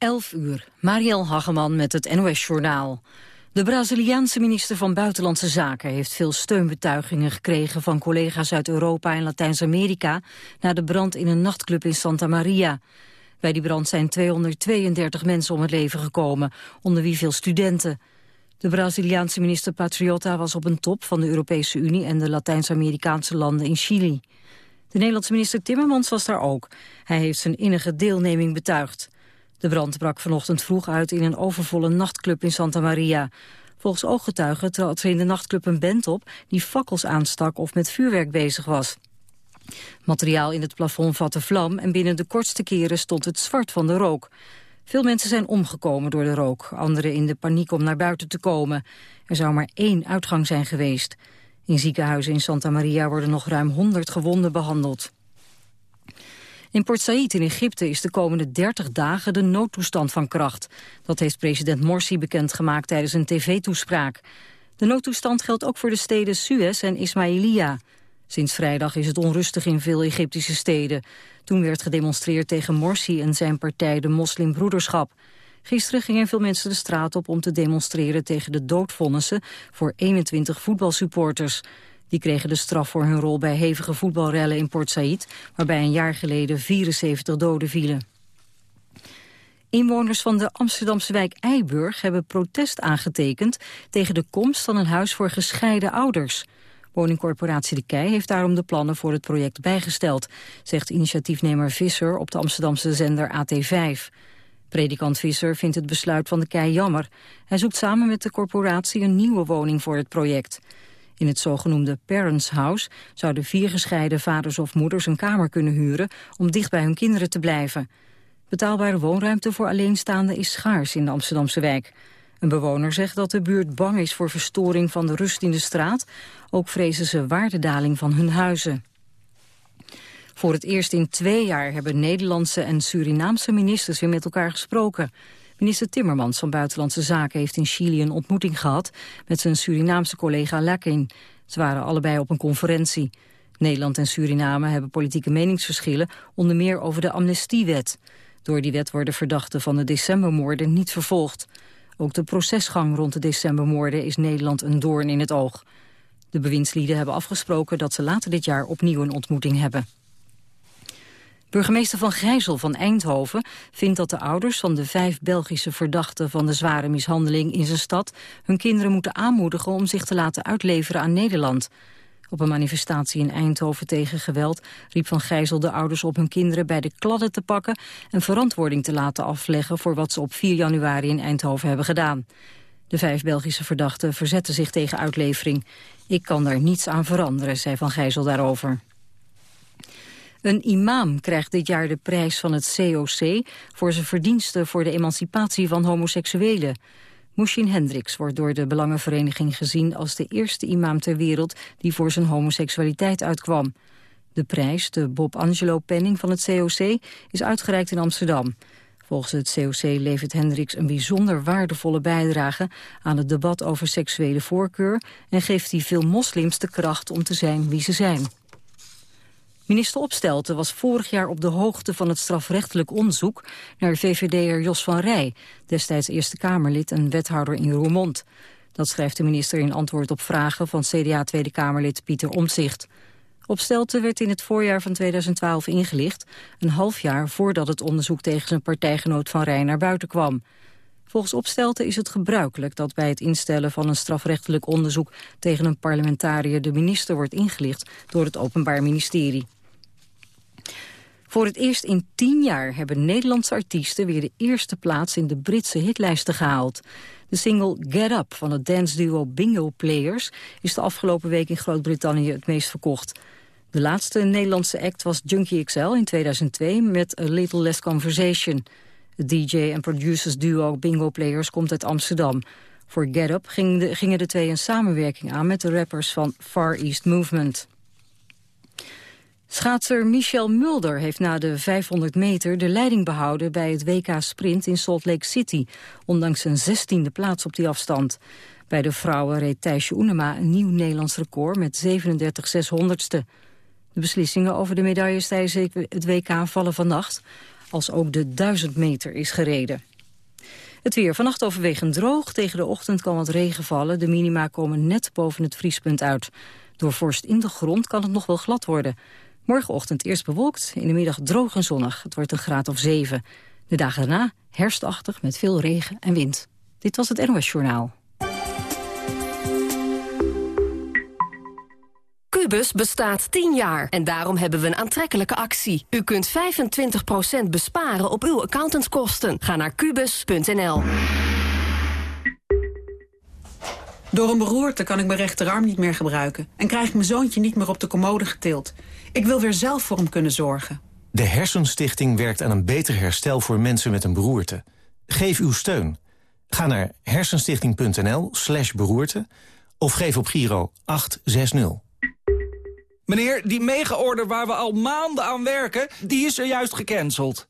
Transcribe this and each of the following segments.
11 uur, Marielle Hageman met het NOS-journaal. De Braziliaanse minister van Buitenlandse Zaken heeft veel steunbetuigingen gekregen van collega's uit Europa en Latijns-Amerika na de brand in een nachtclub in Santa Maria. Bij die brand zijn 232 mensen om het leven gekomen, onder wie veel studenten. De Braziliaanse minister Patriota was op een top van de Europese Unie en de Latijns-Amerikaanse landen in Chili. De Nederlandse minister Timmermans was daar ook. Hij heeft zijn innige deelneming betuigd. De brand brak vanochtend vroeg uit in een overvolle nachtclub in Santa Maria. Volgens ooggetuigen trad er in de nachtclub een band op die fakkels aanstak of met vuurwerk bezig was. Materiaal in het plafond vatte vlam en binnen de kortste keren stond het zwart van de rook. Veel mensen zijn omgekomen door de rook, anderen in de paniek om naar buiten te komen. Er zou maar één uitgang zijn geweest. In ziekenhuizen in Santa Maria worden nog ruim 100 gewonden behandeld. In Port Said in Egypte is de komende 30 dagen de noodtoestand van kracht. Dat heeft president Morsi bekendgemaakt tijdens een tv-toespraak. De noodtoestand geldt ook voor de steden Suez en Ismailia. Sinds vrijdag is het onrustig in veel Egyptische steden. Toen werd gedemonstreerd tegen Morsi en zijn partij de Moslimbroederschap. Gisteren gingen veel mensen de straat op om te demonstreren tegen de doodvonnissen voor 21 voetbalsupporters. Die kregen de straf voor hun rol bij hevige voetbalrellen in Port Said, waarbij een jaar geleden 74 doden vielen. Inwoners van de Amsterdamse wijk Eiburg hebben protest aangetekend tegen de komst van een huis voor gescheiden ouders. Woningcorporatie De Kei heeft daarom de plannen voor het project bijgesteld, zegt initiatiefnemer Visser op de Amsterdamse zender AT5. Predikant Visser vindt het besluit van De Kei jammer. Hij zoekt samen met de corporatie een nieuwe woning voor het project. In het zogenoemde Parents House zouden vier gescheiden vaders of moeders een kamer kunnen huren om dicht bij hun kinderen te blijven. Betaalbare woonruimte voor alleenstaanden is schaars in de Amsterdamse wijk. Een bewoner zegt dat de buurt bang is voor verstoring van de rust in de straat. Ook vrezen ze waardedaling van hun huizen. Voor het eerst in twee jaar hebben Nederlandse en Surinaamse ministers weer met elkaar gesproken. Minister Timmermans van Buitenlandse Zaken heeft in Chili een ontmoeting gehad met zijn Surinaamse collega Lakin. Ze waren allebei op een conferentie. Nederland en Suriname hebben politieke meningsverschillen, onder meer over de amnestiewet. Door die wet worden verdachten van de decembermoorden niet vervolgd. Ook de procesgang rond de decembermoorden is Nederland een doorn in het oog. De bewindslieden hebben afgesproken dat ze later dit jaar opnieuw een ontmoeting hebben. Burgemeester Van Gijzel van Eindhoven vindt dat de ouders van de vijf Belgische verdachten van de zware mishandeling in zijn stad hun kinderen moeten aanmoedigen om zich te laten uitleveren aan Nederland. Op een manifestatie in Eindhoven tegen geweld riep Van Gijzel de ouders op hun kinderen bij de kladden te pakken en verantwoording te laten afleggen voor wat ze op 4 januari in Eindhoven hebben gedaan. De vijf Belgische verdachten verzetten zich tegen uitlevering. Ik kan daar niets aan veranderen, zei Van Gijzel daarover. Een imam krijgt dit jaar de prijs van het COC... voor zijn verdiensten voor de emancipatie van homoseksuelen. Mushin Hendricks wordt door de Belangenvereniging gezien... als de eerste imam ter wereld die voor zijn homoseksualiteit uitkwam. De prijs, de Bob Angelo Penning van het COC, is uitgereikt in Amsterdam. Volgens het COC levert Hendricks een bijzonder waardevolle bijdrage... aan het debat over seksuele voorkeur... en geeft hij veel moslims de kracht om te zijn wie ze zijn. Minister Opstelten was vorig jaar op de hoogte van het strafrechtelijk onderzoek naar VVD'er Jos van Rij, destijds Eerste Kamerlid en wethouder in Roermond. Dat schrijft de minister in antwoord op vragen van CDA Tweede Kamerlid Pieter Omtzigt. Opstelten werd in het voorjaar van 2012 ingelicht, een half jaar voordat het onderzoek tegen zijn partijgenoot Van Rij naar buiten kwam. Volgens Opstelten is het gebruikelijk dat bij het instellen van een strafrechtelijk onderzoek tegen een parlementariër de minister wordt ingelicht door het Openbaar Ministerie. Voor het eerst in tien jaar hebben Nederlandse artiesten weer de eerste plaats in de Britse hitlijsten gehaald. De single Get Up van het dance-duo Bingo Players is de afgelopen week in Groot-Brittannië het meest verkocht. De laatste Nederlandse act was Junkie XL in 2002 met A Little Less Conversation. Het DJ en producers duo Bingo Players komt uit Amsterdam. Voor Get Up gingen de twee een samenwerking aan met de rappers van Far East Movement. Schaatser Michel Mulder heeft na de 500 meter de leiding behouden bij het WK Sprint in Salt Lake City, ondanks een zestiende plaats op die afstand. Bij de vrouwen reed Thijsje Oenema een nieuw Nederlands record met 37 600ste. De beslissingen over de medailles tijdens het WK vallen vannacht, als ook de 1000 meter is gereden. Het weer vannacht overwegend droog. Tegen de ochtend kan wat regen vallen. De minima komen net boven het vriespunt uit. Door vorst in de grond kan het nog wel glad worden. Morgenochtend eerst bewolkt, in de middag droog en zonnig. Het wordt een graad of 7. De dagen daarna herfstachtig met veel regen en wind. Dit was het NOS Journaal. Cubus bestaat 10 jaar en daarom hebben we een aantrekkelijke actie. U kunt 25% besparen op uw accountantskosten. Ga naar kubus.nl. Door een beroerte kan ik mijn rechterarm niet meer gebruiken... en krijg ik mijn zoontje niet meer op de commode getild. Ik wil weer zelf voor hem kunnen zorgen. De Hersenstichting werkt aan een beter herstel voor mensen met een beroerte. Geef uw steun. Ga naar hersenstichting.nl slash beroerte... of geef op Giro 860. Meneer, die mega-order waar we al maanden aan werken... die is er juist gecanceld.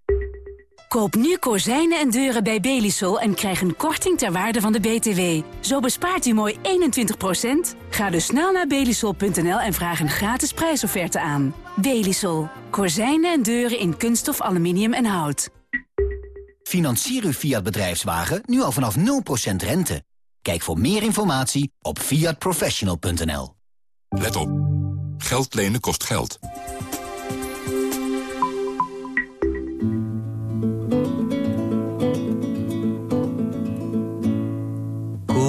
Koop nu kozijnen en deuren bij Belisol en krijg een korting ter waarde van de BTW. Zo bespaart u mooi 21%. Ga dus snel naar belisol.nl en vraag een gratis prijsofferte aan. Belisol. Kozijnen en deuren in kunststof, aluminium en hout. Financier uw Fiat bedrijfswagen nu al vanaf 0% rente. Kijk voor meer informatie op fiatprofessional.nl. Let op. Geld lenen kost geld.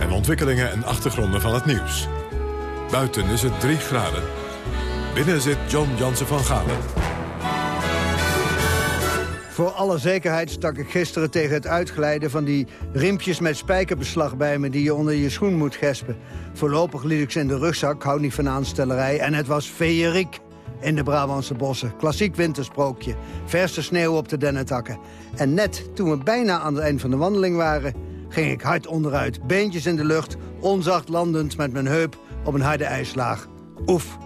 en ontwikkelingen en achtergronden van het nieuws. Buiten is het 3 graden. Binnen zit John Jansen van Galen. Voor alle zekerheid stak ik gisteren tegen het uitglijden van die riempjes met spijkerbeslag bij me die je onder je schoen moet gespen. Voorlopig liet ik ze in de rugzak, hou niet van aanstellerij, en het was feeriek in de Brabantse bossen. Klassiek wintersprookje, verse sneeuw op de dennetakken. En net toen we bijna aan het eind van de wandeling waren, ging ik hard onderuit, beentjes in de lucht, onzacht landend met mijn heup op een harde ijslaag. Oef.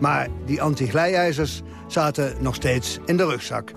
Maar die anti-glijijzers zaten nog steeds in de rugzak.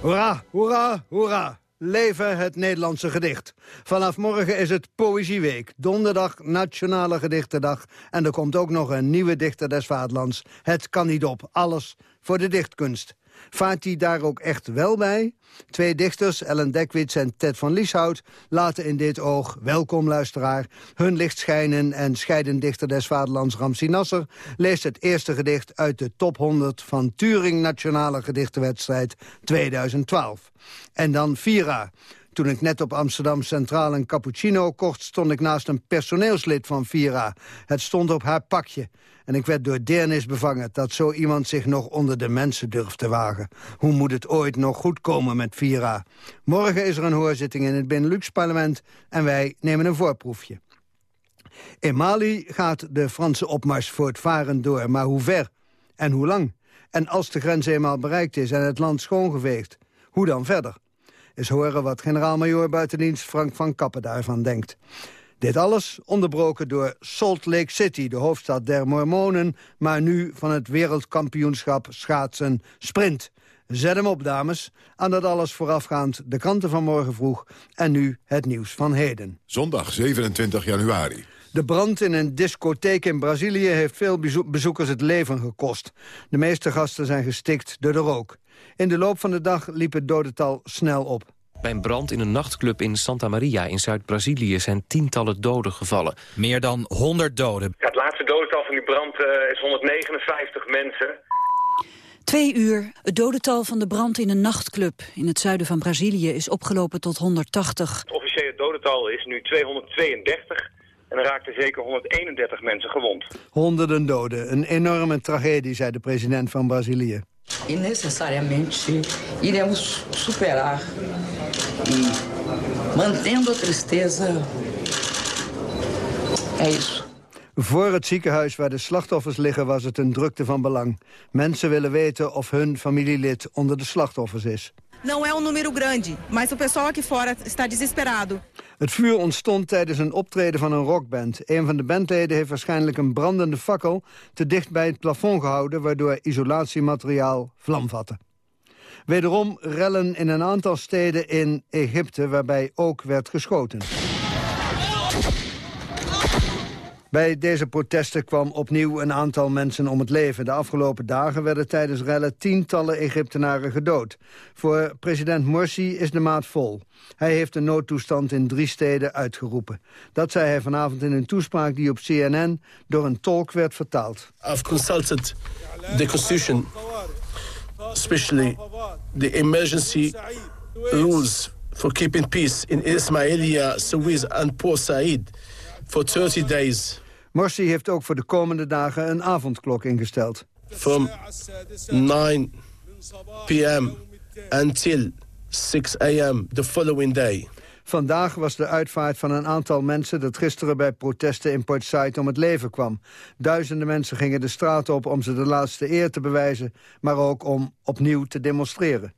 Hoera, hoera, hoera. Leven het Nederlandse gedicht. Vanaf morgen is het Poëzieweek. Donderdag Nationale Gedichtendag. En er komt ook nog een nieuwe dichter des vaderlands. Het kan niet op. Alles voor de dichtkunst. Vaart daar ook echt wel bij? Twee dichters, Ellen Dekwits en Ted van Lieshout... laten in dit oog, welkom luisteraar... hun licht schijnen en scheiden dichter des vaderlands Ramsi Nasser... leest het eerste gedicht uit de top 100 van Turing Nationale Gedichtenwedstrijd 2012. En dan Vira. Toen ik net op Amsterdam Centraal een cappuccino kocht... stond ik naast een personeelslid van Vira. Het stond op haar pakje. En ik werd door deernis bevangen dat zo iemand zich nog onder de mensen durft te wagen. Hoe moet het ooit nog goed komen met Vira? Morgen is er een hoorzitting in het Benelux-parlement en wij nemen een voorproefje. In Mali gaat de Franse opmars voortvarend door, maar hoe ver en hoe lang? En als de grens eenmaal bereikt is en het land schoongeveegd, hoe dan verder? Eens horen wat generaal-majoor buitendienst Frank van Kappen daarvan denkt. Dit alles onderbroken door Salt Lake City, de hoofdstad der Mormonen... maar nu van het wereldkampioenschap schaatsen sprint. Zet hem op, dames. Aan dat alles voorafgaand de kranten van morgen vroeg... en nu het nieuws van heden. Zondag 27 januari. De brand in een discotheek in Brazilië heeft veel bezoekers het leven gekost. De meeste gasten zijn gestikt door de rook. In de loop van de dag liep het dodental snel op. Bij een brand in een nachtclub in Santa Maria in Zuid-Brazilië zijn tientallen doden gevallen. Meer dan 100 doden. Ja, het laatste dodental van die brand uh, is 159 mensen. Twee uur. Het dodental van de brand in een nachtclub in het zuiden van Brazilië is opgelopen tot 180. Het officiële dodental is nu 232 en er raakten zeker 131 mensen gewond. Honderden doden. Een enorme tragedie, zei de president van Brazilië. E necessariamente iremos superar. E mantendo a tristeza, é isso. Voor het ziekenhuis waar de slachtoffers liggen was het een drukte van belang. Mensen willen weten of hun familielid onder de slachtoffers is. Não é um número grande, mas o pessoal aqui fora está desesperado. Het vuur ontstond tijdens een optreden van een rockband. Een van de bandleden heeft waarschijnlijk een brandende fakkel... te dicht bij het plafond gehouden... waardoor isolatiemateriaal vlam vatte. Wederom rellen in een aantal steden in Egypte... waarbij ook werd geschoten. Bij deze protesten kwam opnieuw een aantal mensen om het leven. De afgelopen dagen werden tijdens rellen tientallen Egyptenaren gedood. Voor president Morsi is de maat vol. Hij heeft de noodtoestand in drie steden uitgeroepen. Dat zei hij vanavond in een toespraak die op CNN door een tolk werd vertaald. I've consulted the constitution, especially the emergency rules for keeping peace in Ismailia, Suez and Port Said for 30 days. Morsi heeft ook voor de komende dagen een avondklok ingesteld. From 9 p.m. until 6 a.m. the following day. Vandaag was de uitvaart van een aantal mensen dat gisteren bij protesten in Port Said om het leven kwam. Duizenden mensen gingen de straat op om ze de laatste eer te bewijzen, maar ook om opnieuw te demonstreren.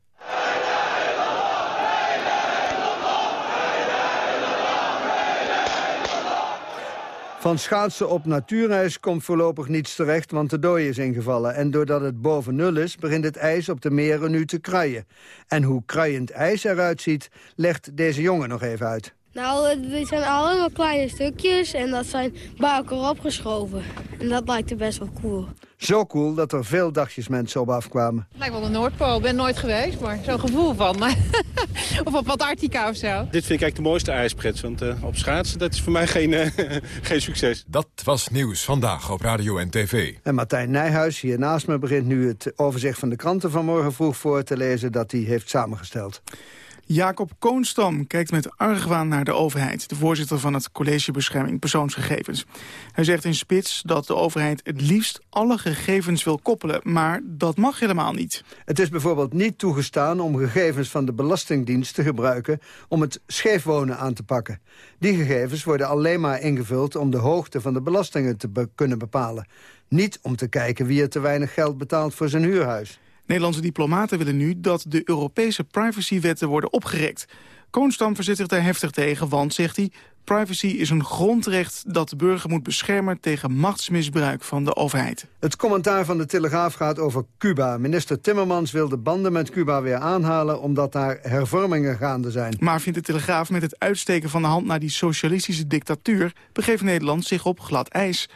Van schaatsen op natuurijs komt voorlopig niets terecht, want de dooi is ingevallen. En doordat het boven nul is, begint het ijs op de meren nu te kruien. En hoe kruiend ijs eruit ziet, legt deze jongen nog even uit. Nou, dit zijn allemaal kleine stukjes en dat zijn bij elkaar opgeschoven. En dat lijkt er best wel cool. Zo cool dat er veel dagjes mensen op afkwamen. Het lijkt wel de Noordpool. Ik ben nooit geweest, maar zo'n gevoel van. of op Antarctica of zo. Dit vind ik eigenlijk de mooiste ijsprets, want uh, op schaatsen dat is voor mij geen, uh, geen succes. Dat was Nieuws Vandaag op Radio en TV. En Martijn Nijhuis, hier naast me, begint nu het overzicht van de kranten van morgen vroeg voor te lezen dat hij heeft samengesteld. Jacob Koonstam kijkt met argwaan naar de overheid... de voorzitter van het College Bescherming Persoonsgegevens. Hij zegt in Spits dat de overheid het liefst alle gegevens wil koppelen... maar dat mag helemaal niet. Het is bijvoorbeeld niet toegestaan om gegevens van de Belastingdienst te gebruiken... om het scheefwonen aan te pakken. Die gegevens worden alleen maar ingevuld om de hoogte van de belastingen te kunnen bepalen. Niet om te kijken wie er te weinig geld betaalt voor zijn huurhuis. Nederlandse diplomaten willen nu dat de Europese privacywetten worden opgerekt. Koonstam verzet zich daar heftig tegen, want, zegt hij... privacy is een grondrecht dat de burger moet beschermen... tegen machtsmisbruik van de overheid. Het commentaar van de Telegraaf gaat over Cuba. Minister Timmermans wil de banden met Cuba weer aanhalen... omdat daar hervormingen gaande zijn. Maar vindt de Telegraaf met het uitsteken van de hand... naar die socialistische dictatuur... begeeft Nederland zich op glad ijs...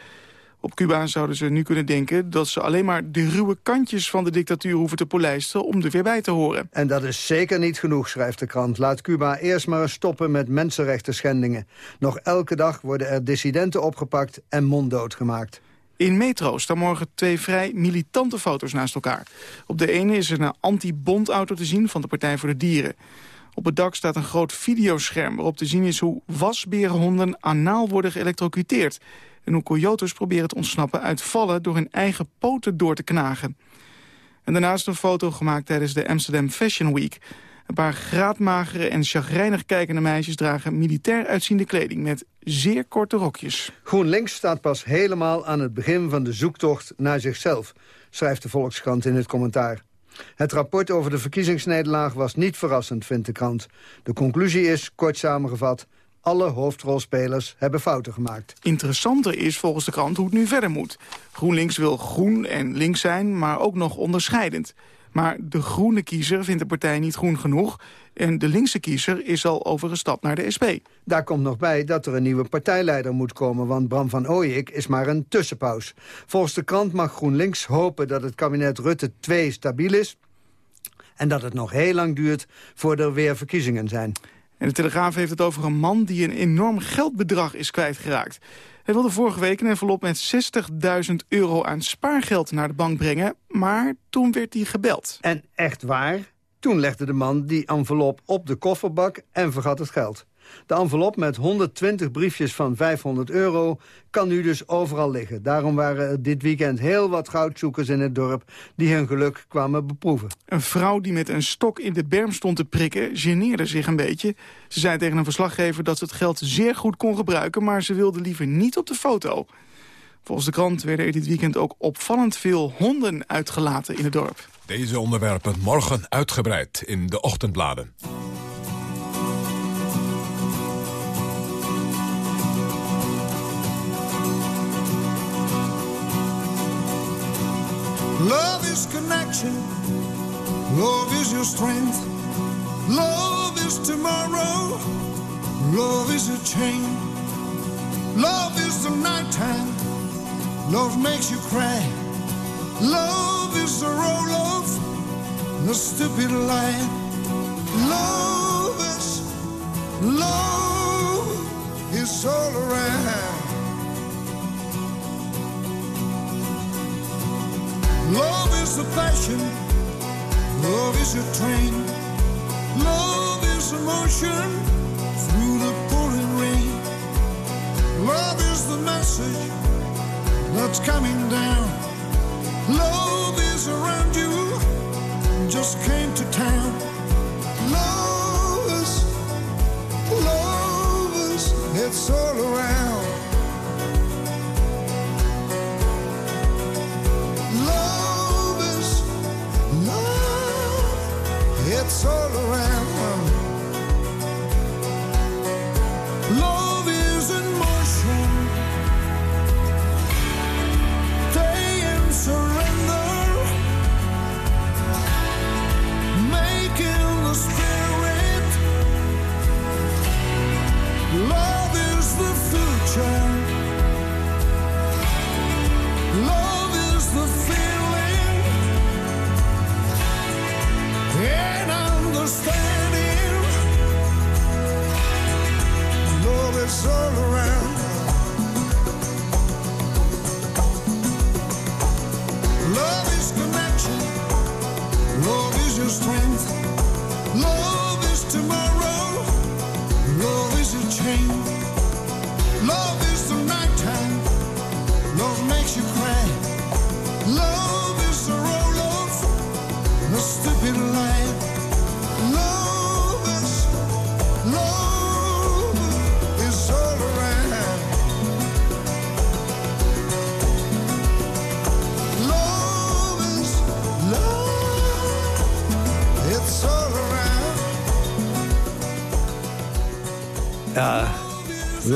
Op Cuba zouden ze nu kunnen denken dat ze alleen maar de ruwe kantjes van de dictatuur hoeven te polijsten om er weer bij te horen. En dat is zeker niet genoeg, schrijft de krant. Laat Cuba eerst maar eens stoppen met mensenrechten schendingen. Nog elke dag worden er dissidenten opgepakt en monddood gemaakt. In Metro staan morgen twee vrij militante foto's naast elkaar. Op de ene is er een anti-bondauto te zien van de Partij voor de Dieren. Op het dak staat een groot videoscherm waarop te zien is hoe wasberenhonden anaal worden geëlectrocuteerd en hoe coyotes proberen te ontsnappen uit vallen door hun eigen poten door te knagen. En daarnaast een foto gemaakt tijdens de Amsterdam Fashion Week. Een paar graadmagere en chagrijnig kijkende meisjes dragen militair uitziende kleding met zeer korte rokjes. GroenLinks staat pas helemaal aan het begin van de zoektocht naar zichzelf, schrijft de Volkskrant in het commentaar. Het rapport over de verkiezingsnederlaag was niet verrassend, vindt de krant. De conclusie is, kort samengevat, alle hoofdrolspelers hebben fouten gemaakt. Interessanter is volgens de krant hoe het nu verder moet. GroenLinks wil groen en links zijn, maar ook nog onderscheidend. Maar de groene kiezer vindt de partij niet groen genoeg... en de linkse kiezer is al overgestapt naar de SP. Daar komt nog bij dat er een nieuwe partijleider moet komen... want Bram van Ooyik is maar een tussenpaus. Volgens de krant mag GroenLinks hopen dat het kabinet Rutte 2 stabiel is... en dat het nog heel lang duurt voordat er weer verkiezingen zijn. En de Telegraaf heeft het over een man die een enorm geldbedrag is kwijtgeraakt. Hij wilde vorige week een envelop met 60.000 euro aan spaargeld naar de bank brengen, maar toen werd hij gebeld. En echt waar? Toen legde de man die envelop op de kofferbak en vergat het geld. De envelop met 120 briefjes van 500 euro kan nu dus overal liggen. Daarom waren er dit weekend heel wat goudzoekers in het dorp... die hun geluk kwamen beproeven. Een vrouw die met een stok in de berm stond te prikken... geneerde zich een beetje. Ze zei tegen een verslaggever dat ze het geld zeer goed kon gebruiken... maar ze wilde liever niet op de foto. Volgens de krant werden er dit weekend ook opvallend veel honden uitgelaten in het dorp. Deze onderwerpen morgen uitgebreid in de ochtendbladen. Love is connection. Love is your strength. Love is tomorrow. Love is a chain. Love is the nighttime. Love makes you cry. Love is the roll of the stupid lie. Love is, love is all around. Love is a passion. Love is a train. Love is emotion through the pouring rain. Love is the message that's coming down. Love is around you, just came to town. Love is, love is, it's all around. All around.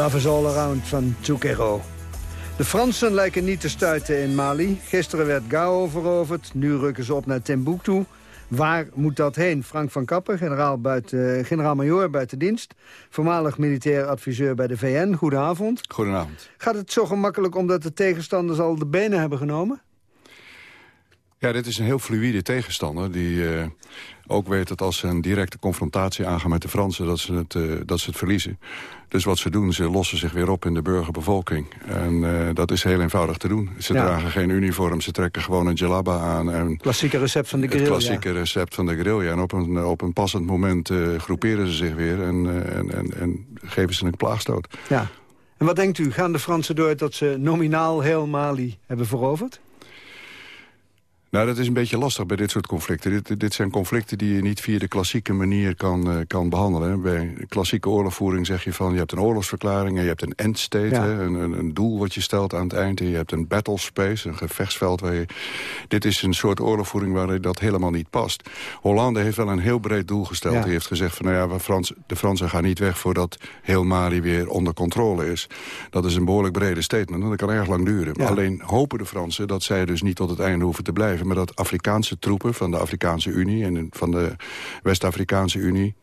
Love is all around van Zucchero. De Fransen lijken niet te stuiten in Mali. Gisteren werd Gao veroverd, nu rukken ze op naar Timbuktu. Waar moet dat heen? Frank van Kappen, generaal buiten- generaal-majoor buiten dienst... voormalig militair adviseur bij de VN. Goedenavond. Goedenavond. Gaat het zo gemakkelijk omdat de tegenstanders al de benen hebben genomen? Ja, dit is een heel fluïde tegenstander die eh, ook weet dat als ze een directe confrontatie aangaan met de Fransen, dat ze het, eh, dat ze het verliezen. Dus wat ze doen, ze lossen zich weer op in de burgerbevolking. En eh, dat is heel eenvoudig te doen. Ze Ja. dragen geen uniform, ze trekken gewoon een jalaba aan. En Klassieke recept van de het guerrilla. klassieke recept van de guerrilla. En op een, op een passend moment eh, groeperen ze zich weer en, en, en, en geven ze een plaagstoot. Ja. En wat denkt u, gaan de Fransen door dat ze nominaal heel Mali hebben veroverd? Nou, dat is een beetje lastig bij dit soort conflicten. Dit, dit zijn conflicten die je niet via de klassieke manier kan, eh, kan behandelen. Bij klassieke oorlogvoering zeg je van... je hebt een oorlogsverklaring en je hebt een endstate, Ja. hè, een, een, een doel wat je stelt aan het eind. En je hebt een battle space, een gevechtsveld. Waar je, dit is een soort oorlogvoering waar dat helemaal niet past. Hollande heeft wel een heel breed doel gesteld. Ja. Hij heeft gezegd van, nou ja, Frans, de Fransen gaan niet weg... voordat heel Mali weer onder controle is. Dat is een behoorlijk brede statement en dat kan erg lang duren. Ja. Alleen hopen de Fransen dat zij dus niet tot het einde hoeven te blijven... maar dat Afrikaanse troepen van de Afrikaanse Unie en van de West-Afrikaanse Unie...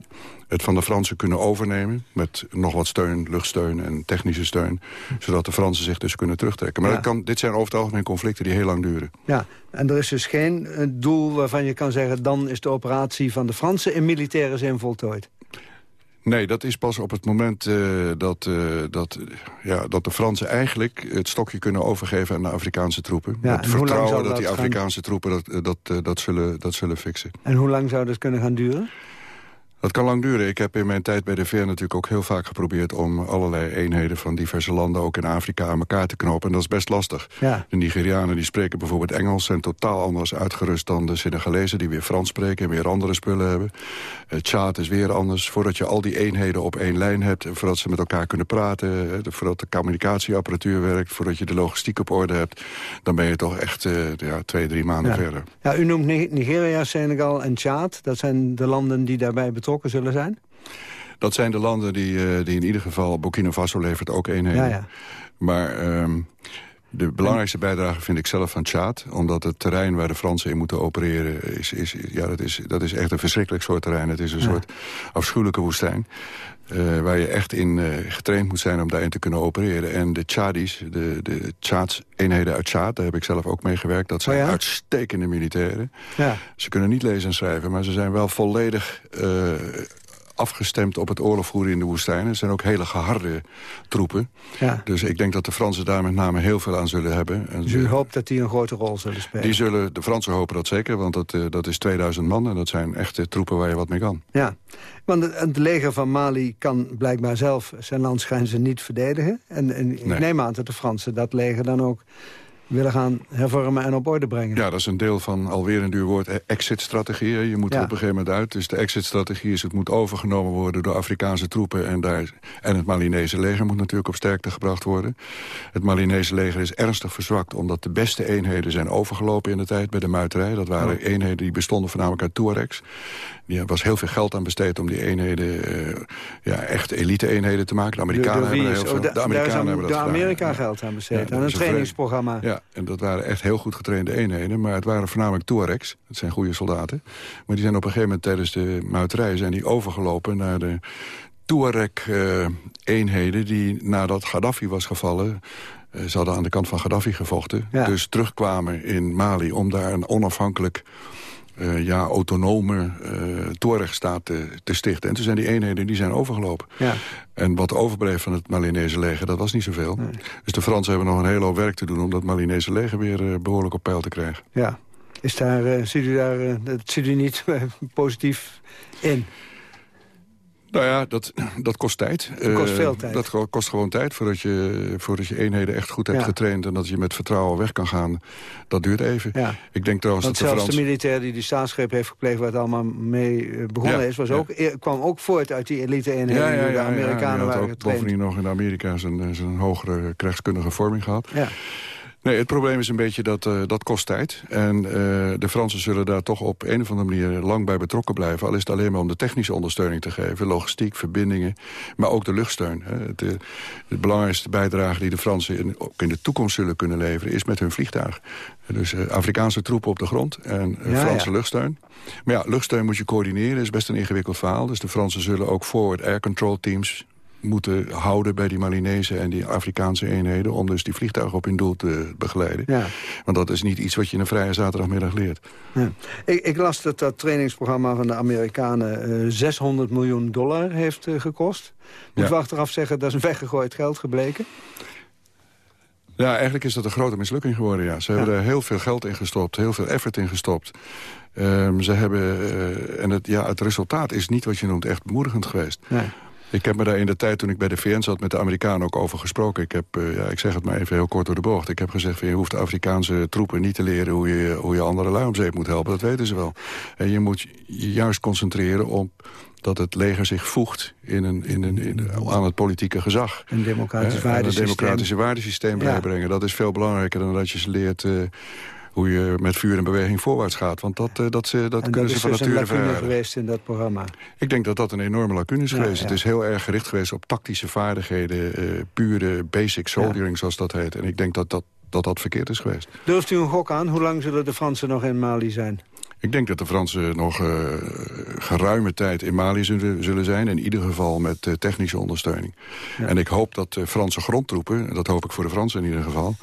het van de Fransen kunnen overnemen met nog wat steun, luchtsteun en technische steun... zodat de Fransen zich dus kunnen terugtrekken. Maar Ja. dat kan, dit zijn over het algemeen conflicten die heel lang duren. Ja, en er is dus geen eh, doel waarvan je kan zeggen... dan is de operatie van de Fransen in militaire zin voltooid. Nee, dat is pas op het moment eh, dat, eh, dat, ja, dat de Fransen eigenlijk het stokje kunnen overgeven aan de Afrikaanse troepen. Ja, het vertrouwen dat die gaan? Afrikaanse troepen dat, eh, dat, dat, zullen, dat zullen fixen. En hoe lang zou dat kunnen gaan duren? Dat kan lang duren. Ik heb in mijn tijd bij de VN natuurlijk ook heel vaak geprobeerd... om allerlei eenheden van diverse landen, ook in Afrika, aan elkaar te knopen. En dat is best lastig. Ja. De Nigerianen die spreken bijvoorbeeld Engels... zijn totaal anders uitgerust dan de Senegalezen... die weer Frans spreken en weer andere spullen hebben. Het Tjaad is weer anders. Voordat je al die eenheden op één lijn hebt... voordat ze met elkaar kunnen praten... eh, voordat de communicatieapparatuur werkt... voordat je de logistiek op orde hebt... dan ben je toch echt eh, ja, twee, drie maanden Ja. verder. Ja, u noemt Ni- Nigeria, Senegal en Tjaad. Dat zijn de landen die daarbij betrokken zullen zijn? Dat zijn de landen die, eh, die in ieder geval... Burkina Faso levert ook eenheden. Ja, ja. Maar ehm, de belangrijkste bijdrage vind ik zelf van Tjaad. Omdat het terrein waar de Fransen in moeten opereren... is, is, ja, dat, is, dat is echt een verschrikkelijk soort terrein. Het is een Ja. soort afschuwelijke woestijn. Eh, waar je echt in eh, getraind moet zijn om daarin te kunnen opereren. En de Tjadis, de, de Tjaads eenheden uit Tjaad... daar heb ik zelf ook mee gewerkt. Dat zijn Oh ja? uitstekende militairen. Ja. Ze kunnen niet lezen en schrijven, maar ze zijn wel volledig eh, afgestemd op het oorlogvoeren in de woestijn. Het zijn ook hele geharde troepen. Ja. Dus ik denk dat de Fransen daar met name heel veel aan zullen hebben. En Dus ze- u hoopt dat die een grote rol zullen spelen? die zullen, de Fransen hopen dat zeker, want dat, eh, dat is 2000 man... en dat zijn echte troepen waar je wat mee kan. Ja, want het, leger van Mali kan blijkbaar zelf zijn landsgrenzen niet verdedigen. En, en ik Nee. neem aan dat de Fransen dat leger dan ook willen gaan hervormen en op orde brengen. Ja, dat is een deel van alweer een duur woord, eh, exit-strategie. Je moet er op een gegeven moment uit. Dus de exit-strategie is, het moet overgenomen worden door Afrikaanse troepen. En, daar, en het Malinese leger moet natuurlijk op sterkte gebracht worden. Het Malinese leger is ernstig verzwakt... omdat de beste eenheden zijn overgelopen in de tijd bij de muiterij. Dat waren eenheden die bestonden voornamelijk uit Tuaregs. Er was heel veel geld aan besteed om die eenheden... eh, ja, echt elite-eenheden te maken. De Amerikanen hebben er is- heel oh, veel... da- de Amerikanen hebben dat gedaan. Amerika Ja. geld aan besteed, Ja, aan dat een trainingsprogramma. Ja, en dat waren echt heel goed getrainde eenheden. Maar het waren voornamelijk Tuaregs. Dat zijn goede soldaten. Maar die zijn op een gegeven moment tijdens de muiterij... zijn die overgelopen naar de Tuareg-eenheden... die nadat Gaddafi was gevallen... eh, ze hadden aan de kant van Gaddafi gevochten. Ja. Dus terugkwamen in Mali om daar een onafhankelijk... eh, ja, autonome uh, Tuareg-staat te, te stichten. En toen zijn die eenheden die zijn overgelopen. Ja. En wat overbleef van het Malinese leger, dat was niet zoveel. Dus de Fransen hebben nog een hele hoop werk te doen... om dat Malinese leger weer eh, behoorlijk op peil te krijgen. Ja. Is daar, eh, ziet u daar, eh, dat ziet u niet eh, positief in? Nou ja, dat, dat kost tijd. Dat kost Eh, veel tijd. Dat ko- kost gewoon tijd voordat je, voordat je eenheden echt goed hebt Ja. getraind... en dat je met vertrouwen weg kan gaan. Dat duurt even. Ja. Ik denk trouwens Want dat de de militair die die staatsgreep heeft gepleegd... waar het allemaal mee eh, begonnen Ja, is, was ook, eh, kwam ook voort uit die elite-eenheden... die de Amerikanen waren getraind. bovendien nog in Amerika zijn, zijn hogere krijgskundige vorming gehad. Ja. Nee, het probleem is een beetje dat eh, dat kost tijd. En eh, de Fransen zullen daar toch op een of andere manier lang bij betrokken blijven. Al is het alleen maar om de technische ondersteuning te geven. Logistiek, verbindingen, maar ook de luchtsteun. Hè. Het, eh, de belangrijkste bijdrage die de Fransen in, ook in de toekomst zullen kunnen leveren... is met hun vliegtuig. Dus Afrikaanse troepen op de grond en Ja, Franse ja. luchtsteun. Maar ja, luchtsteun moet je coördineren, is best een ingewikkeld verhaal. Dus de Fransen zullen ook forward air control teams moeten houden bij die Malinese en die Afrikaanse eenheden... om dus die vliegtuigen op hun doel te begeleiden. Ja. Want dat is niet iets wat je in een vrije zaterdagmiddag leert. Ja. Ik, ik las dat dat trainingsprogramma van de Amerikanen eh, 600 miljoen dollar heeft eh, gekost. Moet Ja. we achteraf zeggen, dat is een weggegooid geld gebleken? Ja, eigenlijk is dat een grote mislukking geworden, ja. Ze hebben er heel veel geld in gestopt, heel veel effort in gestopt. Ehm, ze hebben, eh, en het, ja, het resultaat is niet wat je noemt echt bemoedigend geweest. Nee. Ik heb me daar in de tijd toen ik bij de VN zat met de Amerikanen ook over gesproken. Ik heb, eh, ja, ik zeg het maar even heel kort door de bocht. Ik heb gezegd, van, je hoeft de Afrikaanse troepen niet te leren hoe je, hoe je andere lui om zeep moet helpen. Dat weten ze wel. En je moet je juist concentreren op dat het leger zich voegt in een, in een, in, aan het politieke gezag. Een democratisch en waardesysteem. Een democratische waardesysteem Ja. bijbrengen. Dat is veel belangrijker dan dat je ze leert... eh, hoe je met vuur en beweging voorwaarts gaat. Want dat, eh, dat, ze, dat en kunnen dat ze van dus een nature verrijden. geweest in dat programma. Ik denk dat dat een enorme lacune is Ja, geweest. ja. Het is heel erg gericht geweest op tactische vaardigheden... eh, pure basic soldiering, zoals dat heet. En ik denk dat dat, dat dat verkeerd is geweest. Durft u een gok aan? Hoe lang zullen de Fransen nog in Mali zijn? Ik denk dat de Fransen nog eh, geruime tijd in Mali zullen, zijn. In ieder geval met eh, technische ondersteuning. En ik hoop dat de Franse grondtroepen... dat hoop ik voor de Fransen in ieder geval...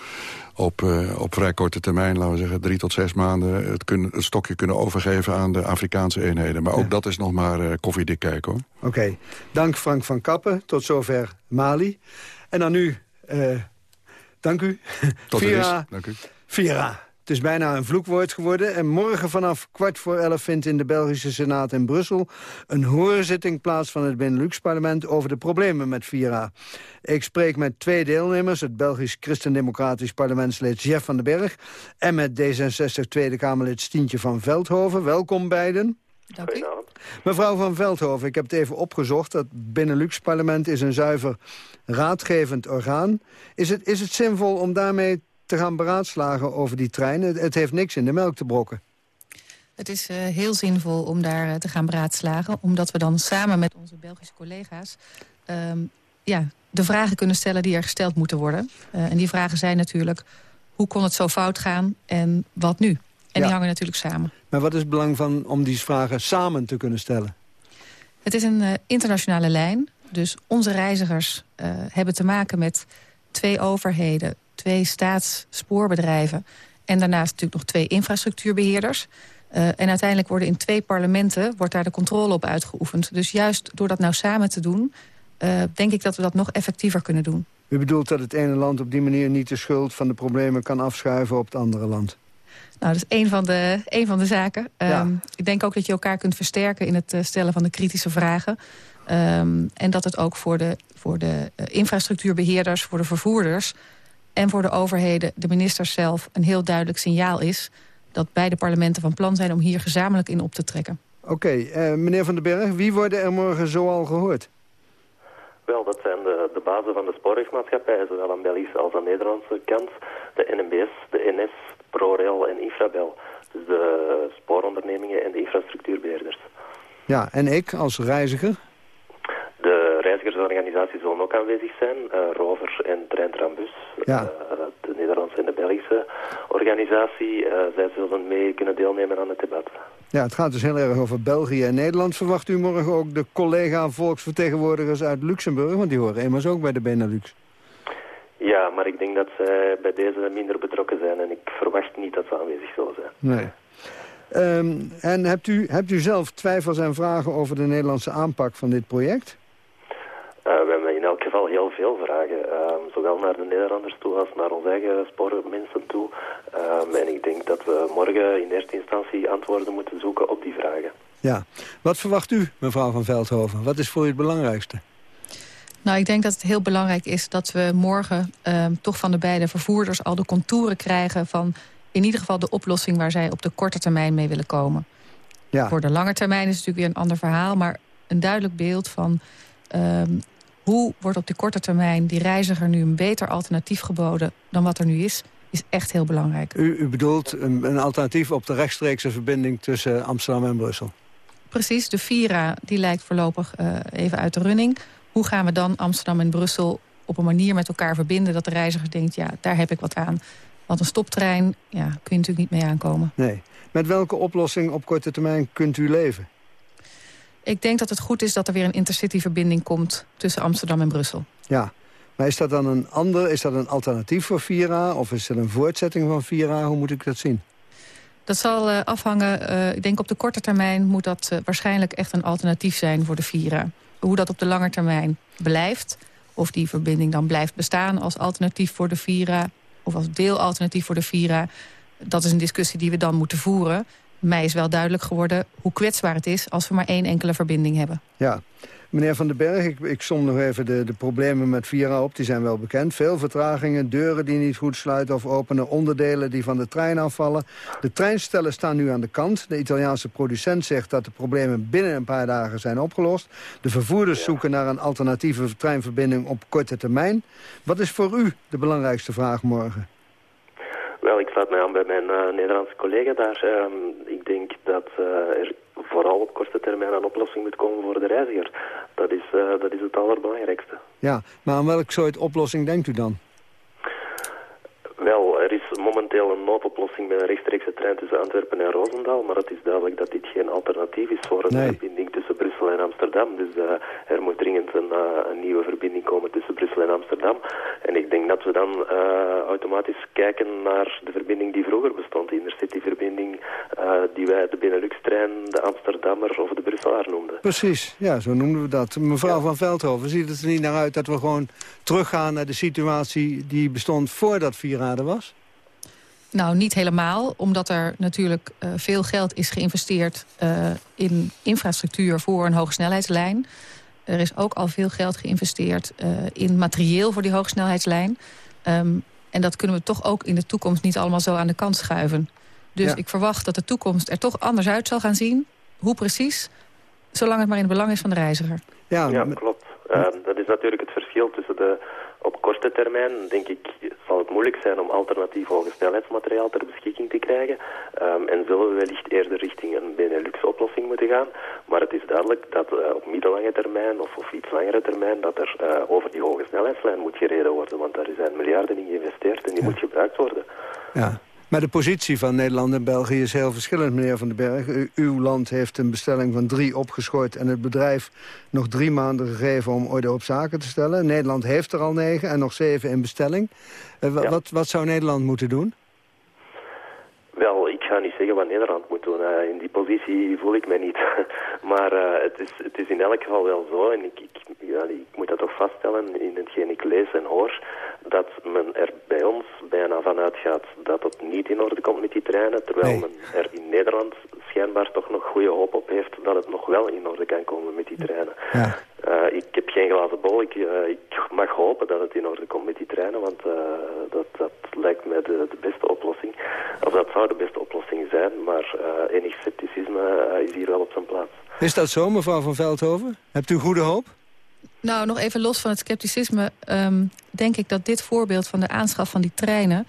Op, eh, op vrij korte termijn, laten we zeggen drie tot zes maanden... het, kun, het stokje kunnen overgeven aan de Afrikaanse eenheden. Maar ook dat is nog maar koffiedik kijken, hoor. Oké, dank Frank van Kappen. Tot zover Mali. En dan nu, dank u. Tot ziens. Dank u. Vira, Het is bijna een vloekwoord geworden. En morgen vanaf kwart voor elf vindt in de Belgische Senaat in Brussel... een hoorzitting plaats van het Benelux-parlement over de problemen met Vira. Ik spreek met twee deelnemers, het Belgisch Christendemocratisch parlementslid Jeff van den Berg... en met D66 Tweede Kamerlid Stientje van Veldhoven. Welkom beiden. Dank u. Mevrouw van Veldhoven, ik heb het even opgezocht. Het Benelux-parlement is een zuiver raadgevend orgaan. Is het, is het zinvol om daarmee te gaan beraadslagen over die trein? Het, het heeft niks in de melk te brokken. Het is uh, heel zinvol om daar uh, te gaan beraadslagen. Omdat we dan samen met onze Belgische collega's... Um, ja, de vragen kunnen stellen die er gesteld moeten worden. Uh, en die vragen zijn natuurlijk... hoe kon het zo fout gaan en wat nu? En ja. die hangen natuurlijk samen. Maar wat is het belang van om die vragen samen te kunnen stellen? Het is een internationale lijn. Dus onze reizigers hebben te maken met twee overheden... twee staatsspoorbedrijven... en daarnaast natuurlijk nog twee infrastructuurbeheerders... Uh, en uiteindelijk worden in twee parlementen wordt daar de controle op uitgeoefend. Dus juist door dat nou samen te doen... Uh, denk ik dat we dat nog effectiever kunnen doen. U bedoelt dat het ene land op die manier niet de schuld van de problemen kan afschuiven op het andere land? Nou, dat is een van de, een van de zaken. Ja. Um, ik denk ook dat je elkaar kunt versterken in het uh, stellen van de kritische vragen. Um, en dat het ook voor de, voor de infrastructuurbeheerders, voor de vervoerders... en voor de overheden, de ministers zelf, een heel duidelijk signaal is... dat beide parlementen van plan zijn om hier gezamenlijk in op te trekken. Oké, okay, uh, meneer Van den Berg, wie worden er morgen zoal gehoord? Wel, dat zijn de, de bazen van de spoorwegmaatschappij, zowel aan Belgische als aan Nederlandse kant. De NMBS, de NS, ProRail en Infrabel. Dus de spoorondernemingen en de infrastructuurbeheerders. Ja, en ik als reiziger? De reizigersorganisaties zullen ook aanwezig zijn. Uh, Rover en Trein Trambus. Ja. Uh, de Nederlandse en de Belgische organisatie. Uh, zij zullen mee kunnen deelnemen aan het debat. Ja, het gaat dus heel erg over België en Nederland. Verwacht u morgen ook de collega-volksvertegenwoordigers uit Luxemburg? Want die horen immers ook bij de Benelux. Ja, maar ik denk dat zij bij deze minder betrokken zijn. En ik verwacht niet dat ze aanwezig zullen zijn. Nee. Um, en hebt u, hebt u zelf twijfels en vragen over de Nederlandse aanpak van dit project? Uh, we hebben in elk geval heel veel vragen. Uh, zowel naar de Nederlanders toe als naar onze eigen spoormensen toe. Uh, en ik denk dat we morgen in eerste instantie antwoorden moeten zoeken op die vragen. Ja. Wat verwacht u, mevrouw van Veldhoven? Wat is voor u het belangrijkste? Nou, ik denk dat het heel belangrijk is dat we morgen toch van de beide vervoerders al de contouren krijgen van in ieder geval de oplossing waar zij op de korte termijn mee willen komen. Ja. Voor de lange termijn is het natuurlijk weer een ander verhaal, maar een duidelijk beeld van Um, hoe wordt op de korte termijn die reiziger nu een beter alternatief geboden dan wat er nu is, is echt heel belangrijk. U, u bedoelt een, een, alternatief op de rechtstreekse verbinding tussen Amsterdam en Brussel? Precies, de Vira die lijkt voorlopig uh, even uit de running. Hoe gaan we dan Amsterdam en Brussel op een manier met elkaar verbinden... dat de reiziger denkt, ja, daar heb ik wat aan. Want een stoptrein, ja, kun je natuurlijk niet mee aankomen. Nee. Met welke oplossing op korte termijn kunt u leven? Ik denk dat het goed is dat er weer een intercity-verbinding komt... tussen Amsterdam en Brussel. Ja, maar is dat dan een ander, is dat een alternatief voor Vira... of is het een voortzetting van Vira? Hoe moet ik dat zien? Dat zal uh, afhangen, uh, ik denk op de korte termijn... moet dat uh, waarschijnlijk echt een alternatief zijn voor de Vira. Hoe dat op de lange termijn blijft... of die verbinding dan blijft bestaan als alternatief voor de Vira... of als deelalternatief voor de Vira... dat is een discussie die we dan moeten voeren mij is wel duidelijk geworden hoe kwetsbaar het is... als we maar één enkele verbinding hebben. Ja. Meneer Van den Berg, ik, ik som nog even de, de problemen met Vira op. Die zijn wel bekend. Veel vertragingen, deuren die niet goed sluiten of openen... onderdelen die van de trein afvallen. De treinstellen staan nu aan de kant. De Italiaanse producent zegt dat de problemen binnen een paar dagen zijn opgelost. De vervoerders zoeken naar een alternatieve treinverbinding op korte termijn. Wat is voor u de belangrijkste vraag morgen? Wel, ik sluit mij aan bij mijn uh, Nederlandse collega daar. Um, ik denk dat uh, er vooral op korte termijn een oplossing moet komen voor de reiziger. Dat is, uh, dat is het allerbelangrijkste. Ja, maar aan welk soort oplossing denkt u dan? Wel, er is momenteel een noodoplossing met een rechtstreekse trein tussen Antwerpen en Roosendaal, maar het is duidelijk dat dit geen alternatief is voor een nee. verbinding tussen Brussel en Amsterdam. Dus uh, er moet dringend een, uh, een, nieuwe verbinding komen tussen Brussel en Amsterdam. En ik denk dat we dan uh, automatisch kijken naar de verbinding die vroeger bestond, de intercityverbinding die wij de Benelux-trein, de Amsterdammer of de Brusselaar noemden. Precies, ja, zo noemden we dat. Mevrouw ja. van Veldhoven, ziet het er niet naar uit dat we gewoon teruggaan naar de situatie die bestond voordat Was? Nou, niet helemaal, omdat er natuurlijk uh, veel geld is geïnvesteerd... Uh, in infrastructuur voor een hogesnelheidslijn. Er is ook al veel geld geïnvesteerd uh, in materieel voor die hogesnelheidslijn. Um, en dat kunnen we toch ook in de toekomst niet allemaal zo aan de kant schuiven. Dus ja. ik verwacht dat de toekomst er toch anders uit zal gaan zien. Hoe precies? Zolang het maar in het belang is van de reiziger. Ja, ja klopt. Uh, dat is natuurlijk het verschil tussen de op korte termijn denk ik moeilijk zijn om alternatief hogesnelheidsmateriaal ter beschikking te krijgen. Um, en zullen we wellicht eerder richting een Benelux-oplossing moeten gaan. Maar het is duidelijk dat uh, op middellange termijn of, of iets langere termijn dat er uh, over die hogesnelheidslijn moet gereden worden. Want daar zijn miljarden in geïnvesteerd en die ja. moet gebruikt worden. Ja. Maar de positie van Nederland en België is heel verschillend, meneer Van den Berg. U, uw land heeft een bestelling van drie opgeschort... en het bedrijf nog drie maanden gegeven om orde op zaken te stellen. Nederland heeft er al negen en nog zeven in bestelling. Uh, ja. wat, wat zou Nederland moeten doen? Wel, ik ga niet zeggen wat Nederland positie voel ik mij niet. maar uh, het, is, het is in elk geval wel zo, en ik, ik, ja, ik moet dat toch vaststellen in hetgeen ik lees en hoor, dat men er bij ons bijna vanuit gaat dat het niet in orde komt met die treinen, terwijl nee. men er in Nederland schijnbaar toch nog goede hoop op heeft dat het nog wel in orde kan komen met die treinen. Ja. Uh, ik heb geen glazen bol. Ik, uh, ik, mag hopen dat het in orde komt met die treinen, want uh, dat, dat lijkt mij de, de, beste oplossing. Of dat zou de beste oplossing zijn, maar enig scepticisme is hier wel op zijn plaats. Is dat zo, mevrouw van Veldhoven? Hebt u goede hoop? Nou, nog even los van het scepticisme... Um, denk ik dat dit voorbeeld van de aanschaf van die treinen...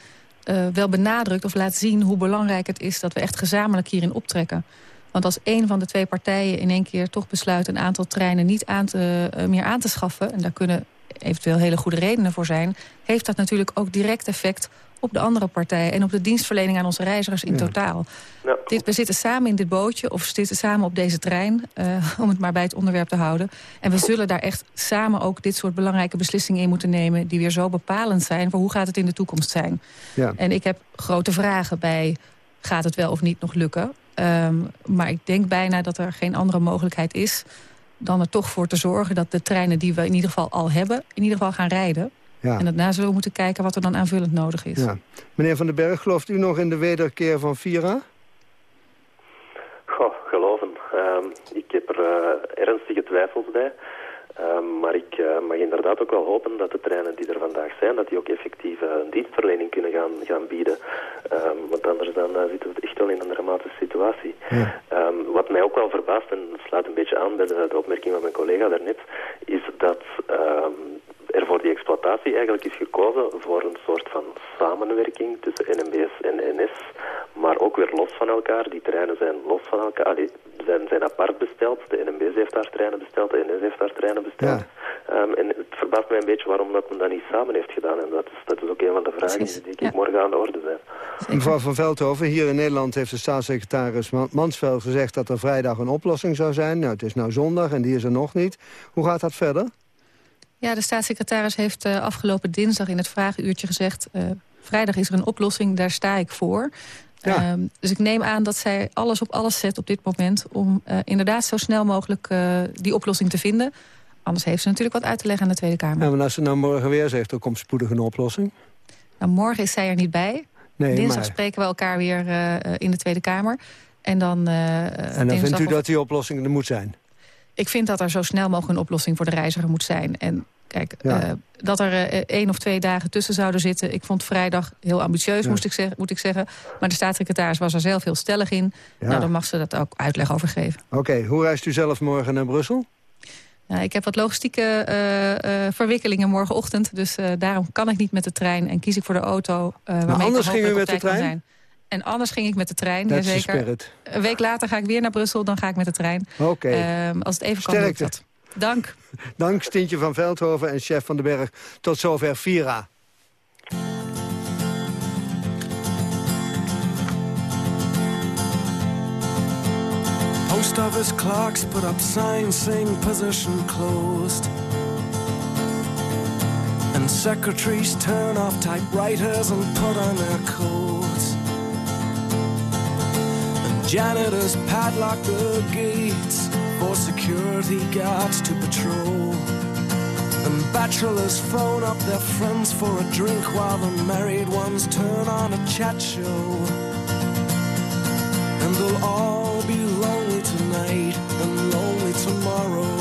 Uh, wel benadrukt of laat zien hoe belangrijk het is... dat we echt gezamenlijk hierin optrekken. Want als een van de twee partijen in één keer toch besluit... een aantal treinen niet aan te, uh, meer aan te schaffen... en daar kunnen eventueel hele goede redenen voor zijn... heeft dat natuurlijk ook direct effect op de andere partijen... en op de dienstverlening aan onze reizigers in ja. totaal. Ja. Dit, we zitten samen in dit bootje, of we zitten samen op deze trein... Uh, om het maar bij het onderwerp te houden. En we zullen daar echt samen ook dit soort belangrijke beslissingen in moeten nemen... die weer zo bepalend zijn voor hoe gaat het in de toekomst zijn. Ja. En ik heb grote vragen bij... gaat het wel of niet nog lukken? Um, maar ik denk bijna dat er geen andere mogelijkheid is... dan er toch voor te zorgen dat de treinen die we in ieder geval al hebben... in ieder geval gaan rijden... Ja. En daarna zullen we moeten kijken wat er dan aanvullend nodig is. Ja. Meneer Van den Berg, gelooft u nog in de wederkeer van Vira? Goh, geloven. Um, ik heb er uh, ernstige twijfels bij. Um, maar ik uh, mag inderdaad ook wel hopen dat de treinen die er vandaag zijn, dat die ook effectief uh, een dienstverlening kunnen gaan, gaan bieden. Um, want anders dan uh, zitten we echt wel in een dramatische situatie. Ja. Um, wat mij ook wel verbaast, en sluit een beetje aan bij de, de opmerking van mijn collega daarnet, is dat er voor die exploitatie eigenlijk is gekozen voor een soort van samenwerking tussen NMBS en NS, maar ook weer los van elkaar. Die treinen zijn los van elkaar, Allee, zijn, zijn apart besteld. De NMBS heeft daar treinen besteld, de NS heeft daar treinen besteld. Ja. Um, en het verbaast mij een beetje waarom dat men dat niet samen heeft gedaan. En dat is, dat is ook een van de vragen Precies. die ja. morgen aan de orde zijn. Mevrouw van Veldhoven, hier in Nederland heeft de staatssecretaris Mansveld gezegd dat er vrijdag een oplossing zou zijn. Nou, het is nou zondag en die is er nog niet. Hoe gaat dat verder? Ja, de staatssecretaris heeft uh, afgelopen dinsdag in het vragenuurtje gezegd... Uh, vrijdag is er een oplossing, daar sta ik voor. Ja. Um, dus ik neem aan dat zij alles op alles zet op dit moment... om uh, inderdaad zo snel mogelijk die oplossing te vinden. Anders heeft ze natuurlijk wat uit te leggen aan de Tweede Kamer. Ja, maar als ze nou morgen weer zegt, er komt spoedig een oplossing. Nou, morgen is zij er niet bij. Nee, dinsdag maar... spreken we elkaar weer in de Tweede Kamer. En dan, en dan vindt u dat die oplossing er moet zijn? Ik vind dat er zo snel mogelijk een oplossing voor de reiziger moet zijn. En Kijk, ja. uh, dat er uh, één of twee dagen tussen zouden zitten... ik vond vrijdag heel ambitieus, Ja. moest ik zeg, moet ik zeggen. Maar de staatssecretaris was er zelf heel stellig in. Ja. Nou, dan mag ze dat ook uitleg over geven. Oké, hoe reist u zelf morgen naar Brussel? Nou, ik heb wat logistieke uh, uh, verwikkelingen morgenochtend. Dus uh, daarom kan ik niet met de trein en kies ik voor de auto. waarmee anders ik ging u met de trein? En anders ging ik met de trein, the jazeker. spirit. Een week later ga ik weer naar Brussel, dan ga ik met de trein. Oké. Ehm, als het even kan, Sterkte. dat. Dank. Dank, Stintje van Veldhoven en chef van den Berg. Tot zover Vira. Post office clerks put up signs saying position closed. And secretaries turn off typewriters and put on their coats. Janitors padlock the gates for security guards to patrol. And bachelors phone up their friends for a drink while the married ones turn on a chat show. And they'll all be lonely tonight and lonely tomorrow.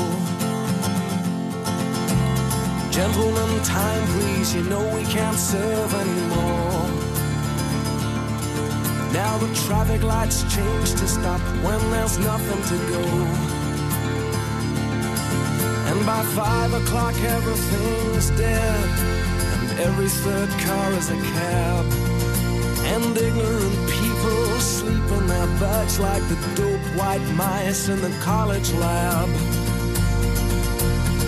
Gentlemen, time please, you know we can't serve anymore. Now the traffic lights change to stop when there's nothing to go. And by five o'clock everything's dead, and every third car is a cab. And ignorant people sleep in their beds like the dope white mice in the college lab.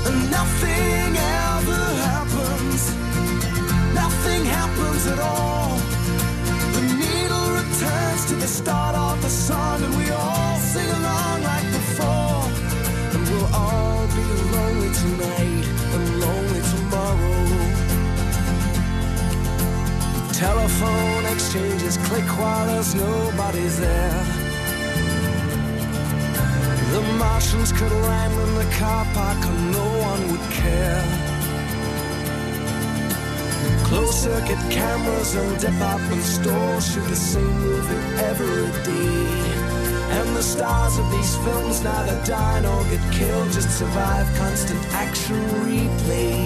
And nothing ever happens, nothing happens at all. The returns to the start of the song, and we all sing along like before. And we'll all be lonely tonight and lonely tomorrow. Telephone exchanges click while there's nobody there. The Martians could land in the car park and no one would care. Closed circuit cameras and department stores shoot the same movie every day. And the stars of these films neither die nor get killed, just survive constant action replay.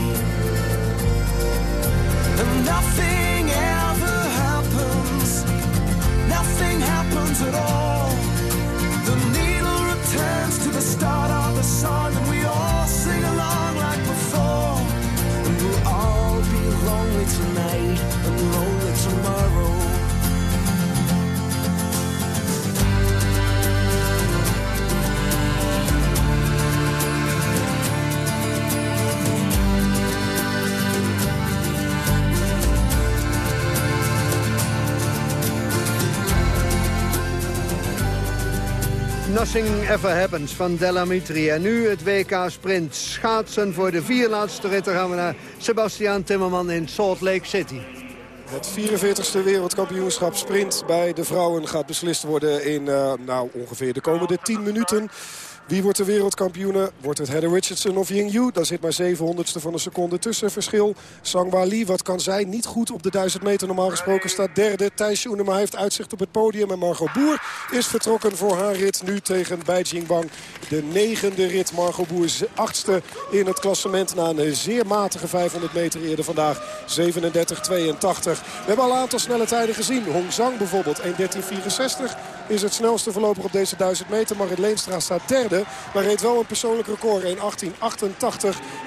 And nothing ever happens, nothing happens at all. The needle returns to the start of the song, and we all sing along lonely tonight and lonely tomorrow. Nothing Ever Happens van Delamitri. En nu het WK Sprint. Schaatsen voor de vier laatste ritten gaan we naar Sebastian Timmerman in Salt Lake City. Het 44ste wereldkampioenschap sprint bij de vrouwen gaat beslist worden in uh, nou, ongeveer de komende 10 minuten. Wie wordt de wereldkampioene? Wordt het Heather Richardson of Ying Yu? Daar zit maar 700ste van een seconde tussen verschil. Sangwa Lee, wat kan zij? Niet goed op de 1000 meter. Normaal gesproken staat derde. Thijs Oenema heeft uitzicht op het podium. En Margot Boer is vertrokken voor haar rit nu tegen Beijing Bang. De negende rit. Margot Boer achtste in het klassement na een zeer matige 500 meter eerder vandaag. 37-82. We hebben al een aantal snelle tijden gezien. Hong Zhang bijvoorbeeld 1.13.64 is het snelste voorlopig op deze 1000 meter. Marit Leenstra staat derde. Maar reed wel een persoonlijk record. 1.18.88.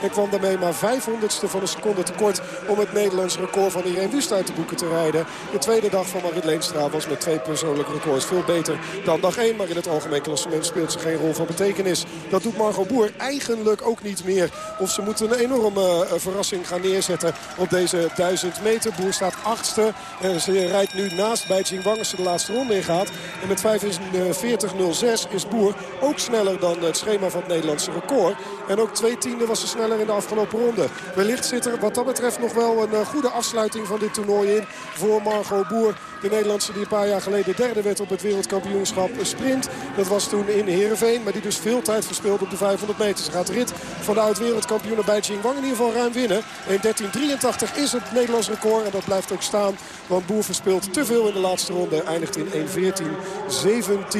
En kwam daarmee maar 500ste van een seconde tekort om het Nederlands record van Irene Wust uit de boeken te rijden. De tweede dag van Marit Leenstra was met twee persoonlijke records veel beter dan dag 1. Maar in het algemeen klassement speelt ze geen rol van betekenis. Dat doet Margot Boer eigenlijk ook niet meer. Of ze moeten een enorme verrassing gaan neerzetten op deze 1000 meter. Boer staat achtste. En ze rijdt nu naast Beijing Wang als ze de laatste ronde ingaat. Met 45.06 is Boer ook sneller dan het schema van het Nederlandse record. En ook twee tienden was ze sneller in de afgelopen ronde. Wellicht zit er wat dat betreft nog wel een goede afsluiting van dit toernooi in voor Margot Boer. De Nederlandse die een paar jaar geleden derde werd op het wereldkampioenschap sprint. Dat was toen in Heerenveen, maar die dus veel tijd verspeelde op de 500 meter. Ze gaat de rit van de oud-wereldkampioen bij Wang in ieder geval ruim winnen. In 13.83 is het Nederlands record en dat blijft ook staan. Want Boer verspeelt te veel in de laatste ronde. Eindigt in 1.14.17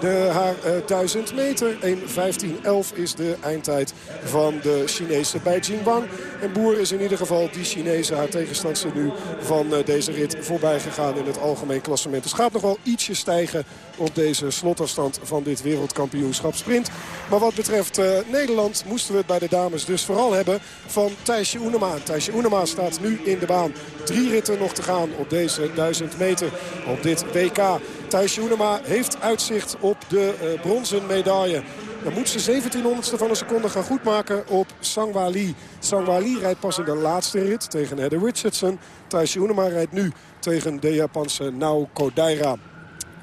de haar uh, 1000 meter. 1.15.11 is de eindtijd van de Chinese bij Jingbang. En Boer is in ieder geval die Chinese, haar tegenstandster nu, van uh, deze rit voorbij gegaan in het algemeen klassement. Dus gaat nog wel ietsje stijgen op deze slotafstand van dit wereldkampioenschap sprint. Maar wat betreft uh, Nederland moesten we het bij de dames dus vooral hebben van Thijsje Oenema. Thijsje Oenema staat nu in de baan. Drie ritten nog te gaan op deze 1000 meter op dit WK. Thijsje Oenema heeft uitzicht op de uh, bronzen medaille. Dan moet ze 1700ste van een seconde gaan goedmaken op Sangwa Lee. Sangwa Lee rijdt pas in de laatste rit tegen Heather Richardson. Thijsje Oenema rijdt nu tegen de Japanse Nao Kodaira.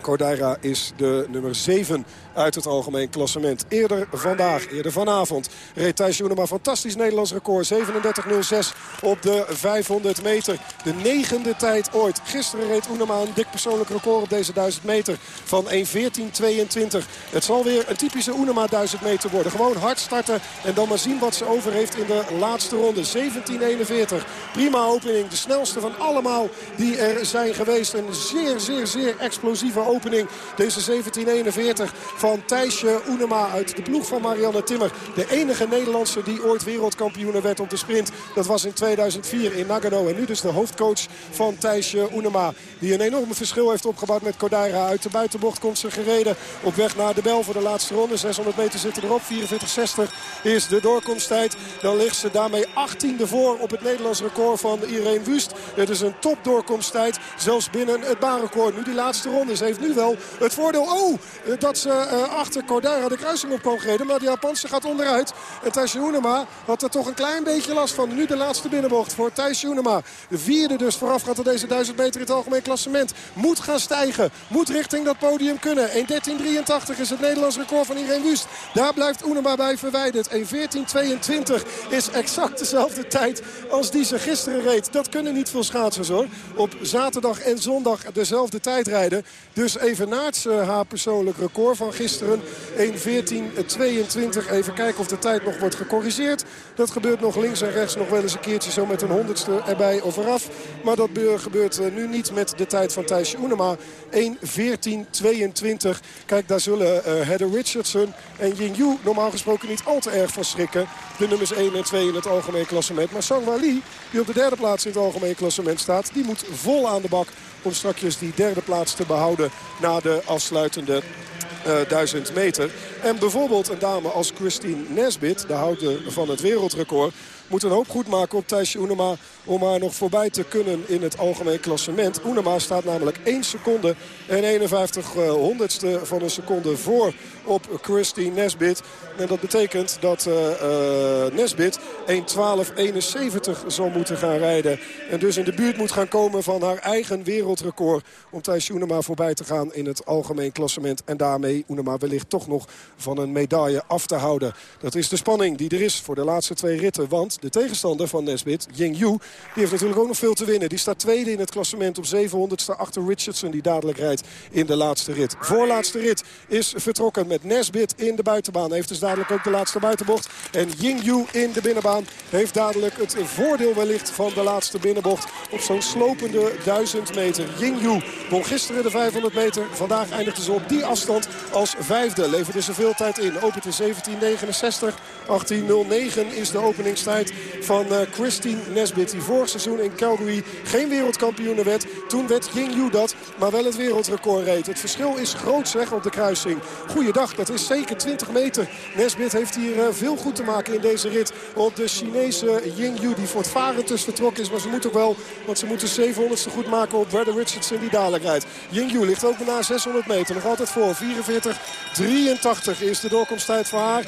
Kodaira is de nummer 7 uit het algemeen klassement. Eerder vandaag, eerder vanavond, reed Thijs Joenema fantastisch Nederlands record. 37.06 op de 500 meter. De negende tijd ooit. Gisteren reed Oenema een dik persoonlijk record op deze 1000 meter van 1.14.22. Het zal weer een typische Oenema 1000 meter worden. Gewoon hard starten en dan maar zien wat ze over heeft in de laatste ronde. 17.41. Prima opening. De snelste van allemaal die er zijn geweest. Een zeer, zeer, zeer explosieve opening. Deze 17.41 van Thijsje Oenema uit de ploeg van Marianne Timmer. De enige Nederlandse die ooit wereldkampioene werd op de sprint. Dat was in 2004 in Nagano. En nu dus de hoofdcoach van Thijsje Oenema. Die een enorme verschil heeft opgebouwd met Kodaira. Uit de buitenbocht komt ze gereden op weg naar de bel voor de laatste ronde. 600 meter zitten erop. 44.60 is de doorkomsttijd. Dan ligt ze daarmee 18e voor op het Nederlands record van Irene Wust. Het is een topdoorkomsttijd. Zelfs binnen het baanrecord. Nu die laatste ronde. Ze heeft nu wel het voordeel. Oh, dat ze uh, achter Kodaira de kruising op kwam gereden. Maar de Japanse gaat onderuit. En Thijs Joenema had er toch een klein beetje last van. Nu de laatste binnenbocht voor Thijs Joenema. De vierde dus vooraf gaat er deze 1000 meter in het algemeen klassement. Moet gaan stijgen. Moet richting dat podium kunnen. 1.13.83 is het Nederlands record van Irene Wust. Daar blijft Oenema bij verwijderd. 1.14.22 is exact dezelfde tijd als die ze gisteren reed. Dat kunnen niet veel schaatsers hoor. Op zaterdag en zondag dezelfde tijd rijden. Dus even naast haar persoonlijk record van gisteren. 1.14.22. Even kijken of de tijd nog wordt gecorrigeerd. Dat gebeurt nog links en rechts nog wel eens een keertje zo met een honderdste erbij of eraf. Maar dat gebeurt nu niet met de tijd van Thijsje Oenema. 1.14.22. Kijk, daar zullen uh, Heather Richardson en Ying normaal gesproken niet al te erg van schrikken. De nummers 1 en 2 in het algemeen klassement. Maar Sangwa Lee, die op de derde plaats in het algemeen klassement staat... die moet vol aan de bak om straks die derde plaats te behouden... na de afsluitende uh, 1000 meter. En bijvoorbeeld een dame als Christine Nesbit, de houder van het wereldrecord moet een hoop goed maken op Thijsje Oenema om haar nog voorbij te kunnen in het algemeen klassement. Oenema staat namelijk 1 seconde en 51 honderdste van een seconde voor op Christine Nesbit. En dat betekent dat uh, uh, Nesbit 1.12.71 zal moeten gaan rijden. En dus in de buurt moet gaan komen van haar eigen wereldrecord. Om Thijs Oenema voorbij te gaan in het algemeen klassement. En daarmee Oenema wellicht toch nog van een medaille af te houden. Dat is de spanning die er is voor de laatste twee ritten. Want de tegenstander van Nesbit, Ying Yu, die heeft natuurlijk ook nog veel te winnen. Die staat tweede in het klassement op 700ste achter Richardson die dadelijk rijdt in de laatste rit. Voorlaatste rit is vertrokken met Nesbit in de buitenbaan. Heeft dus dadelijk ook de laatste buitenbocht. En Ying Yu in de binnenbaan heeft dadelijk het voordeel wellicht van de laatste binnenbocht. Op zo'n slopende 1000 meter. Ying Yu won gisteren de 500 meter. Vandaag eindigde ze op die afstand als vijfde. Leverde ze veel tijd in. Opent in 1769. 18.09 is de openingstijd van uh, Christine Nesbit. Die vorig seizoen in Calgary geen wereldkampioene werd. Toen werd Ying Yu dat, maar wel het wereldrecord reed. Het verschil is groot zeg op de kruising. Goeiedag, dat is zeker 20 meter. Nesbit heeft hier uh, veel goed te maken in deze rit op de Chinese Ying Yu. Die voortvarend dus vertrokken is, maar ze moet ook wel, want ze moeten 700ste goed maken op Brother Richardson die dadelijk rijdt. Ying ligt ook bijna 600 meter, nog altijd voor. 44-83 is de doorkomsttijd voor haar.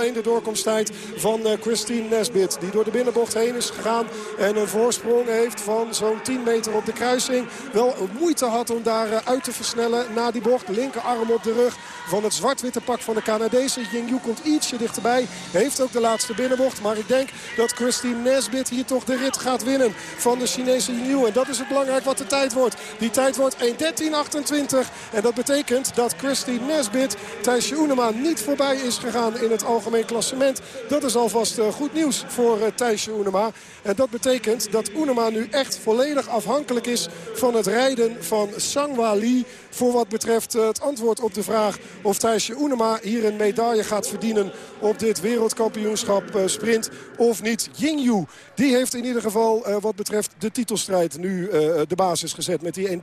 45-01 de doorkomsttijd van uh, Christine Nesbit. Die door de binnenbocht heen is gegaan. En een voorsprong heeft van zo'n 10 meter op de kruising. Wel moeite had om daar uh, uit te versnellen na die bocht. Linkerarm op de rug van het zwart-witte pak van de Canadese. Yingyu komt ietsje dichterbij. Heeft ook de laatste binnenbocht. Maar ik denk dat Christine Nesbit hier toch de rit gaat winnen van de Chinese Yingyu. En dat is het belangrijk wat de tijd wordt. Die tijd wordt 1.13.28. En dat betekent dat Christine Nesbit Thijsje Oenema niet voorbij is gegaan in het algemeen klassement. Dat is alvast uh, goed nieuws voor uh, Thijsje Oenema. En dat betekent dat Oenema nu echt volledig afhankelijk is van het rijden van Sangwa Lee. Voor wat betreft uh, het antwoord op de vraag of Thijsje Oenema hier een medaille gaat verdienen op dit wereldkampioenschap uh, sprint of niet. Yingyu, die heeft in ieder geval uh, wat betreft de titelstrijd nu de basis gezet met die 1.13.65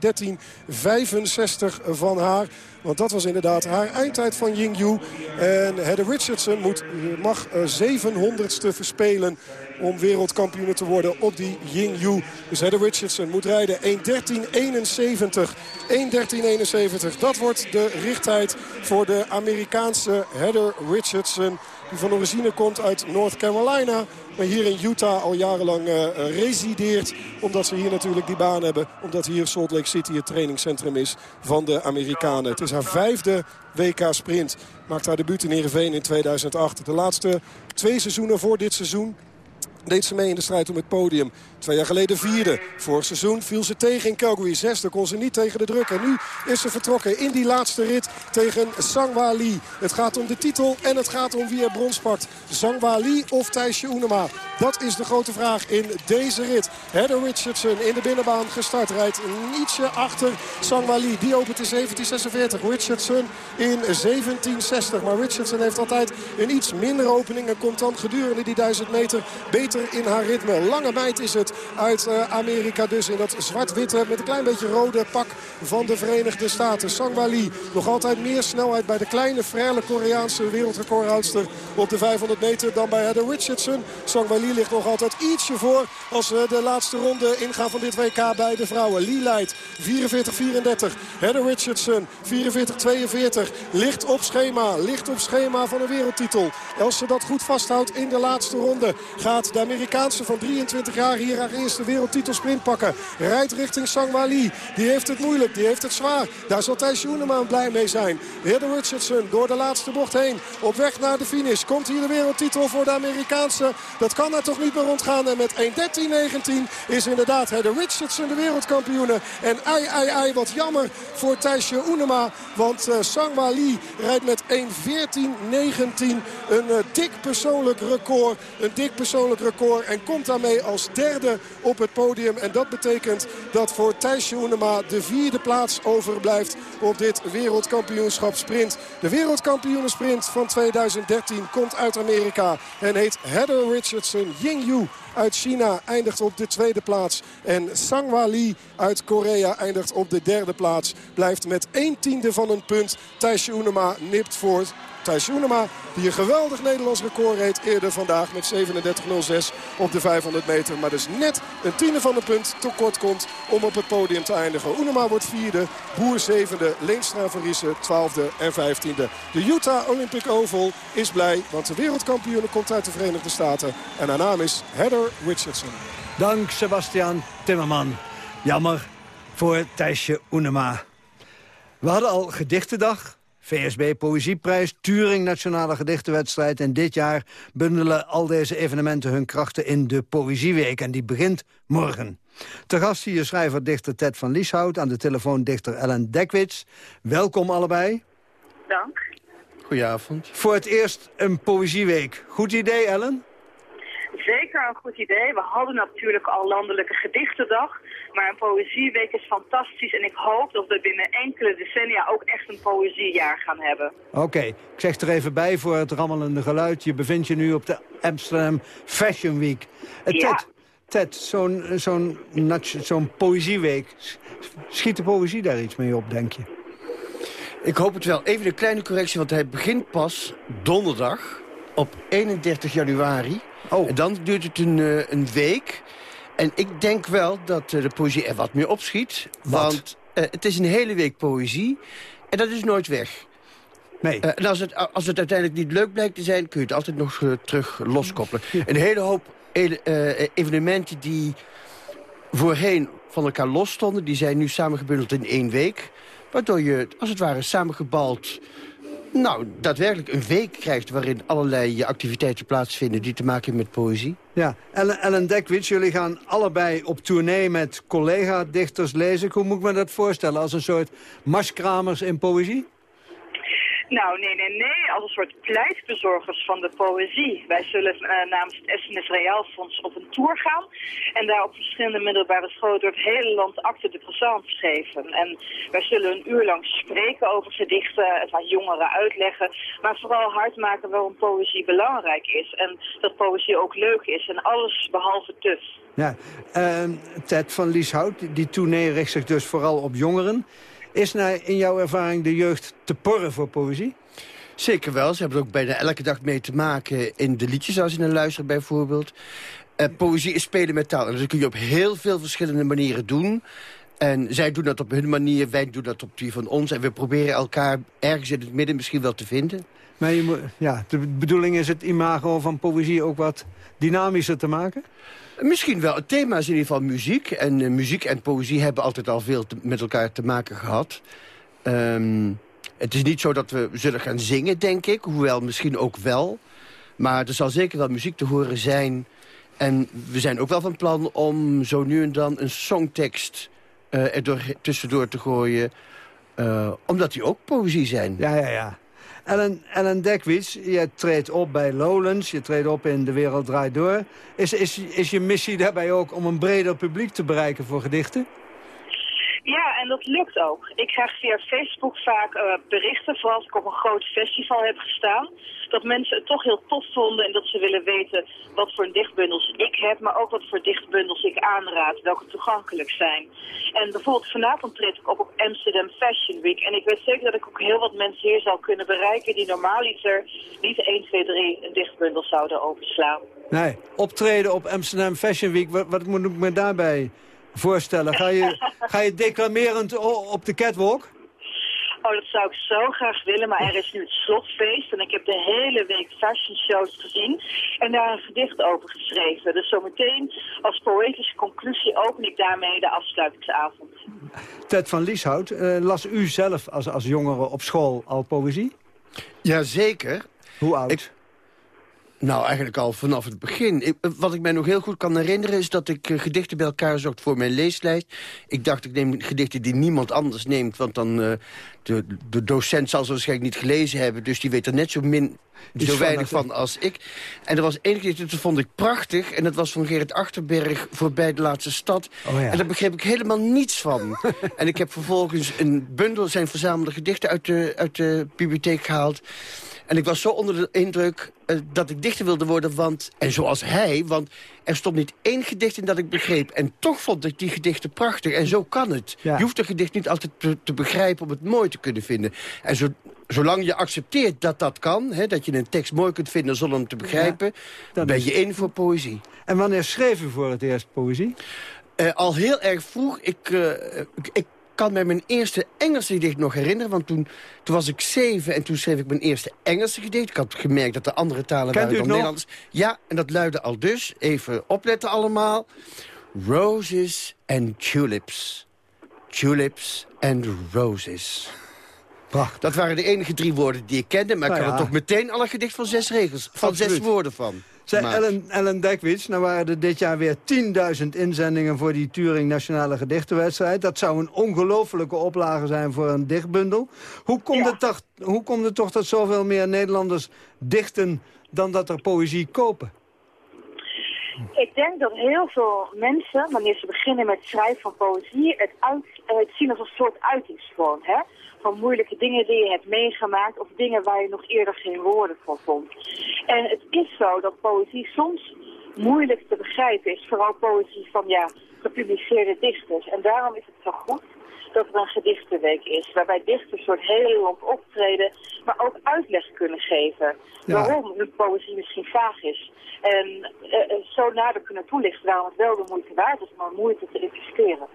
van haar. Want dat was inderdaad haar eindtijd van Yingyu. En Heather Richardson moet, mag 700ste verspelen om wereldkampioen te worden op die Ying Dus Heather Richardson moet rijden 1.13.71. 1.13.71, dat wordt de richttijd voor de Amerikaanse Heather Richardson. Die van origine komt uit North Carolina. Maar hier in Utah al jarenlang uh, resideert. Omdat ze hier natuurlijk die baan hebben. Omdat hier Salt Lake City het trainingscentrum is van de Amerikanen. Het is haar vijfde WK Sprint. Maakt haar debuut in Heerenveen in 2008. De laatste twee seizoenen voor dit seizoen deed ze mee in de strijd om het podium. Twee jaar geleden vierde. Vorig seizoen viel ze tegen in Calgary. Zesde kon ze niet tegen de druk. En nu is ze vertrokken in die laatste rit tegen Sangwa Lee. Het gaat om de titel en het gaat om wie er brons pakt. Sangwa Lee of Thijsje Oenema? Dat is de grote vraag in deze rit. Heather Richardson in de binnenbaan gestart. Rijdt ietsje achter Sangwa Lee. Die opent in 1746. Richardson in 1760. Maar Richardson heeft altijd een iets minder opening. En komt dan gedurende die 1000 meter beter in haar ritme. Lange meid is het uit eh, Amerika. Dus in dat zwart-witte met een klein beetje rode pak van de Verenigde Staten. Sangwa Lee nog altijd meer snelheid bij de kleine, frele Koreaanse wereldrecordhoudster op de 500 meter dan bij Heather Richardson. Sangwa Lee ligt nog altijd ietsje voor als we de laatste ronde ingaan van dit WK bij de vrouwen. Lee leidt 44-34. Heather Richardson 44-42. Ligt op schema. Ligt op schema van een wereldtitel. Als ze dat goed vasthoudt in de laatste ronde gaat de Amerikaanse van 23 jaar hier haar eerste wereldtitelsprint pakken. Rijdt richting Sangwa Lee. Die heeft het moeilijk, die heeft het zwaar. Daar zal Thijs Joeneman blij mee zijn. Heerde Richardson door de laatste bocht heen. Op weg naar de finish. Komt hier de wereldtitel voor de Amerikaanse. Dat kan er toch niet meer rondgaan. En met 1.13.19 is inderdaad Heather Richardson de wereldkampioene. En ai, ai, ai, wat jammer voor Thijsje Oenema. Want uh, Sangwa Lee rijdt met 1.14.19. Een uh, dik persoonlijk record. Een dik persoonlijk record. En komt daarmee als derde op het podium. En dat betekent dat voor Thijsje Oenema de vierde plaats overblijft op dit wereldkampioenschap sprint. De wereldkampioenensprint van 2013 komt uit Amerika en heet Heather Richardson Yingyu uit China eindigt op de tweede plaats. En Sangwa Lee uit Korea eindigt op de derde plaats. Blijft met 1 tiende van een punt. Thijsje Oenema nipt voor Thijs Joenema. Die een geweldig Nederlands record reed eerder vandaag met 37.06 op de 500 meter. Maar dus net een tiende van een punt tekort komt om op het podium te eindigen. Oenema wordt vierde, Boer zevende, Leenstra Riesen twaalfde en vijftiende. De Utah Olympic Oval is blij, want de wereldkampioen komt uit de Verenigde Staten. En haar naam is Heather Richardson. Dank Sebastian Timmerman. Jammer voor Thijsje Oenema. We hadden al gedichtendag, VSB Poëzieprijs, Turing Nationale Gedichtenwedstrijd... en dit jaar bundelen al deze evenementen hun krachten in de Poëzieweek. En die begint morgen. Te gast hier schrijver-dichter Ted van Lieshout... aan de telefoon dichter Ellen Dekwits. Welkom allebei. Dank. Goedenavond. Voor het eerst een Poëzieweek. Goed idee, Ellen? Zeker een goed idee. We hadden natuurlijk al landelijke gedichtendag. Maar een poëzieweek is fantastisch. En ik hoop dat we binnen enkele decennia ook echt een poëziejaar gaan hebben. Oké, ik zeg er even bij voor het rammelende geluid. Je bevindt je nu op de Amsterdam Fashion Week. Uh, ja. Ted, Ted zo'n zo'n zo'n poëzieweek. Schiet de poëzie daar iets mee op, denk je? Ik hoop het wel. Even een kleine correctie, want hij begint pas donderdag op 31 januari. Oh. En dan duurt het een, uh, een week. En ik denk wel dat uh, de poëzie er wat meer opschiet. Wat? Want uh, het is een hele week poëzie. En dat is nooit weg. Nee. en als het, als het uiteindelijk niet leuk blijkt te zijn... kun je het altijd nog terug loskoppelen. Een hele hoop evenementen die voorheen van elkaar los stonden... die zijn nu samengebundeld in één week. Waardoor je, als het ware, samengebald nou, daadwerkelijk een week krijgt... waarin allerlei activiteiten plaatsvinden die te maken hebben met poëzie. Ja, Ellen, Ellen Dekwits, jullie gaan allebei op tournee met collega-dichters lezen. Hoe moet ik me dat voorstellen? Als een soort marskramers in poëzie? Nou, nee, nee, nee. Als een soort pleitbezorgers van de poëzie. Wij zullen uh, namens het SNS Reaal Fonds op een tour gaan. En daar op verschillende middelbare scholen door het hele land acte de présence geven. En wij zullen een uur lang spreken over gedichten, het aan jongeren uitleggen. Maar vooral hard maken waarom poëzie belangrijk is. En dat poëzie ook leuk is. En alles behalve tuf. Ja, uh, Ted van Lieshout, die tournee richt zich dus vooral op jongeren. Is nou in jouw ervaring de jeugd te porren voor poëzie? Zeker wel. Ze hebben er ook bijna elke dag mee te maken in de liedjes als je naar luistert bijvoorbeeld. Uh, poëzie is spelen met taal. En dat kun je op heel veel verschillende manieren doen. En zij doen dat op hun manier, wij doen dat op die van ons. En we proberen elkaar ergens in het midden misschien wel te vinden. Maar je moet, ja, de bedoeling is het imago van poëzie ook wat dynamischer te maken? Misschien wel. Het thema is in ieder geval muziek. En uh, muziek en poëzie hebben altijd al veel met elkaar te maken gehad. Um, het is niet zo dat we zullen gaan zingen, denk ik. Hoewel misschien ook wel. Maar er zal zeker wel muziek te horen zijn. En we zijn ook wel van plan om zo nu en dan een songtekst uh, er door, tussendoor te gooien. Uh, omdat die ook poëzie zijn. Ja, ja, ja. Ellen, Ellen Dekwits, je treedt op bij Lowlands, je treedt op in De Wereld Draait Door. Is, is, is je missie daarbij ook om een breder publiek te bereiken voor gedichten? Ja, en dat lukt ook. Ik krijg via Facebook vaak uh, berichten, vooral als ik op een groot festival heb gestaan, dat mensen het toch heel tof vonden en dat ze willen weten wat voor dichtbundels ik heb, maar ook wat voor dichtbundels ik aanraad, welke toegankelijk zijn. En bijvoorbeeld vanavond treed ik op op Amsterdam Fashion Week en ik weet zeker dat ik ook heel wat mensen hier zal kunnen bereiken die normaal er niet 1, 2, 3 een dichtbundel zouden overslaan. Nee, optreden op Amsterdam Fashion Week, wat, wat moet ik me daarbij voorstellen? Ga je, ga je declamerend op de catwalk? Oh, dat zou ik zo graag willen, maar er is nu het slotfeest. En ik heb de hele week fashion shows gezien en daar een gedicht over geschreven. Dus zometeen als poëtische conclusie open ik daarmee de afsluitingsavond. Ted van Lieshout, uh, las u zelf als, als jongere op school al poëzie? Jazeker. Hoe oud? Ik, nou, eigenlijk al vanaf het begin. Ik, wat ik mij nog heel goed kan herinneren... is dat ik uh, gedichten bij elkaar zocht voor mijn leeslijst. Ik dacht, ik neem gedichten die niemand anders neemt... want dan uh, de, de docent zal ze waarschijnlijk niet gelezen hebben... dus die weet er net zo, min, zo weinig van als ik. En er was één gedicht, dat vond ik prachtig... en dat was van Gerrit Achterberg voorbij de laatste stad. Oh ja. En daar begreep ik helemaal niets van. en ik heb vervolgens een bundel, zijn verzamelde gedichten... uit de, uit de bibliotheek gehaald... En ik was zo onder de indruk uh, dat ik dichter wilde worden, want... En zoals hij, want er stond niet één gedicht in dat ik begreep. En toch vond ik die gedichten prachtig. En zo kan het. Ja. Je hoeft een gedicht niet altijd te, te, begrijpen om het mooi te kunnen vinden. En zo, zolang je accepteert dat dat kan, hè, dat je een tekst mooi kunt vinden zonder hem te begrijpen... dan ben je in voor poëzie. En wanneer schreef u voor het eerst poëzie? Eh, al heel erg vroeg. Ik, eh, ik, ik kan me mijn eerste Engelse gedicht nog herinneren. Want toen, toen was ik zeven en toen schreef ik mijn eerste Engelse gedicht. Ik had gemerkt dat er andere talen Kent waren dan? Nederlands. Ja, en dat luidde al dus. Even opletten allemaal. Roses and tulips. Tulips and roses. Prachtig. Dat waren de enige drie woorden die ik kende. Maar ik Nou had er ja. toch meteen al een gedicht van zes regels. Van zes woorden van. Zei. Ellen, Ellen Dekwits, nou waren er dit jaar weer 10.000 inzendingen voor die Turing Nationale Gedichtenwedstrijd. Dat zou een ongelofelijke oplage zijn voor een dichtbundel. Hoe komt, het toch, hoe komt het toch dat zoveel meer Nederlanders dichten dan dat er poëzie kopen? Ik denk dat heel veel mensen, wanneer ze beginnen met schrijven van poëzie, het, uit, het zien als een soort uitingsvorm. Hè? Van moeilijke dingen die je hebt meegemaakt of dingen waar je nog eerder geen woorden voor vond. En het is zo dat poëzie soms moeilijk te begrijpen is. Vooral poëzie van ja, gepubliceerde dichters. En daarom is het zo goed dat er een gedichtenweek is. Waarbij dichters soort heel land optreden, maar ook uitleg kunnen geven. Ja. Waarom hun poëzie misschien vaag is. En eh, eh, zo nader kunnen toelichten waarom het wel de moeite waard is er moeite te investeren.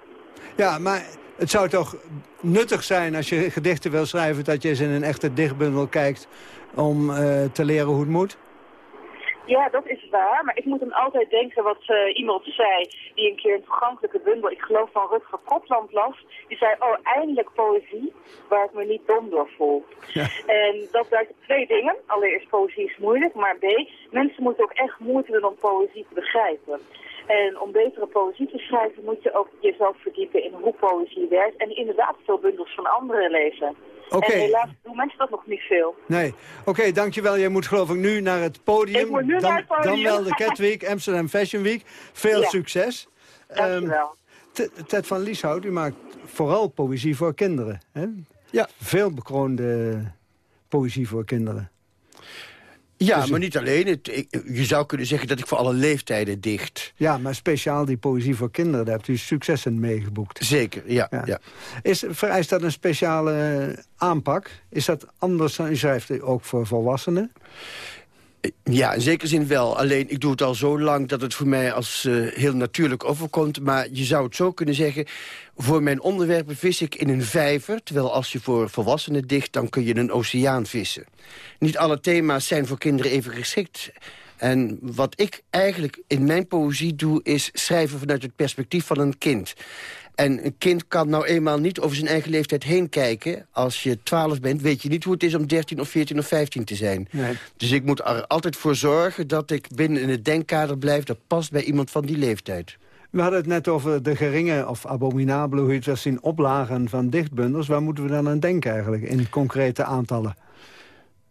Ja, maar het zou toch nuttig zijn als je gedichten wil schrijven... dat je eens in een echte dichtbundel kijkt om eh, te leren hoe het moet? Ja, dat is waar. Maar ik moet dan altijd denken wat eh, iemand zei die een keer een toegankelijke bundel, ik geloof van Rutger Kopland las. Die zei, oh, eindelijk poëzie waar ik me niet dom door voel. En dat duidt op twee dingen. Allereerst, poëzie is moeilijk. Maar B, mensen moeten ook echt moeite doen om poëzie te begrijpen. En om betere poëzie te schrijven moet je ook jezelf verdiepen in hoe poëzie werkt. En inderdaad veel bundels van anderen lezen. En helaas doen mensen dat nog niet veel. Nee. Oké, dankjewel. Jij moet geloof ik nu naar het podium. Ik moet nu dan, naar het podium. Dan wel de Cat Week, Amsterdam Fashion Week. Veel Ja. succes. Dankjewel. Ehm, Ted- Ted van Lieshout, u maakt vooral poëzie voor kinderen. Hè? Ja. Veel bekroonde poëzie voor kinderen. Ja, Dus- maar niet alleen. Het, ik- je zou kunnen zeggen dat ik voor alle leeftijden dicht. Ja, maar speciaal die poëzie voor kinderen, daar hebt u successen mee geboekt. Zeker, ja. ja. Is, vereist dat een speciale aanpak? Is dat anders dan u schrijft ook voor volwassenen? Ja, in zekere zin wel. Alleen, ik doe het al zo lang dat het voor mij als eh, heel natuurlijk overkomt. Maar je zou het zo kunnen zeggen... voor mijn onderwerpen vis ik in een vijver... terwijl als je voor volwassenen dicht, dan kun je een oceaan vissen. Niet alle thema's zijn voor kinderen even geschikt. En wat ik eigenlijk in mijn poëzie doe... is schrijven vanuit het perspectief van een kind. En een kind kan nou eenmaal niet over zijn eigen leeftijd heen kijken. Als je 12 bent, weet je niet hoe het is om 13 of 14 of 15 te zijn. Nee. Dus ik moet er altijd voor zorgen dat ik binnen in het denkkader blijf... dat past bij iemand van die leeftijd. We hadden het net over de geringe of abominabele, hoe je het wil zien, oplagen van dichtbundels. Waar moeten we dan aan denken eigenlijk, in concrete aantallen?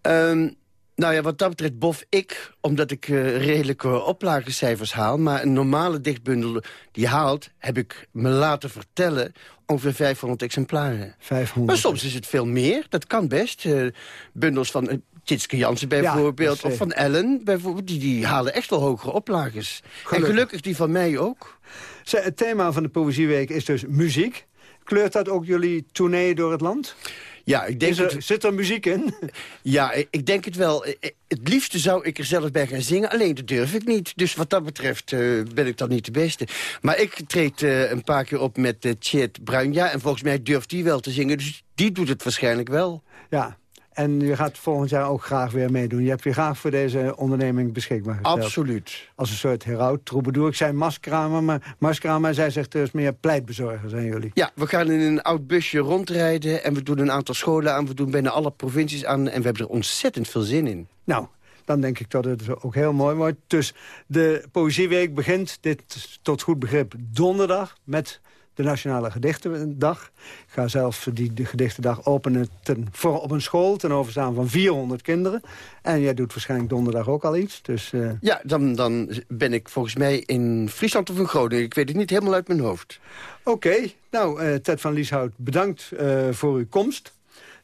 Ehm, nou ja, wat dat betreft bof ik, omdat ik eh, redelijke oplagecijfers haal... maar een normale dichtbundel die haalt, heb ik me laten vertellen... ongeveer 500 exemplaren. 500. Maar soms is het veel meer, dat kan best. Eh, bundels van uh, Tjitske Jansen bijvoorbeeld, of van Ellen... bijvoorbeeld, die, die halen echt wel hogere oplages. En gelukkig die van mij ook. Zij, Het thema van de Poëzieweek is dus muziek. Kleurt dat ook jullie tournee door het land? Ja, ik denk er- het- Zit er muziek in? Ja, ik, ik denk het wel. Eh, eh, Het liefste zou ik er zelf bij gaan zingen, alleen dat durf ik niet. Dus wat dat betreft eh, ben ik dan niet de beste. Maar ik treed een paar keer op met uh, Chet Bruinja... en volgens mij durft die wel te zingen, dus die doet het waarschijnlijk wel. Ja, en je gaat volgend jaar ook graag weer meedoen. Je hebt je graag voor deze onderneming beschikbaar gesteld. Absoluut. Als een soort heraut, troubadour. Ik zei maskramer, maar maskramer, zij zegt dus meer pleitbezorger, zijn jullie. Ja, we gaan in een oud busje rondrijden... en we doen een aantal scholen aan, we doen bijna alle provincies aan... en we hebben er ontzettend veel zin in. Nou, dan denk ik dat het ook heel mooi wordt. Dus de Poëzieweek begint, dit tot goed begrip, donderdag... met de Nationale Gedichtendag. Ik ga zelf die de Gedichtendag openen ten, voor, op een school... ten overstaan van 400 kinderen. En jij doet waarschijnlijk donderdag ook al iets. Dus, eh, Ja, dan, dan ben ik volgens mij in Friesland of in Groningen. Ik weet het niet helemaal uit mijn hoofd. Oké, nou, eh, Ted van Lieshout, bedankt eh, voor uw komst.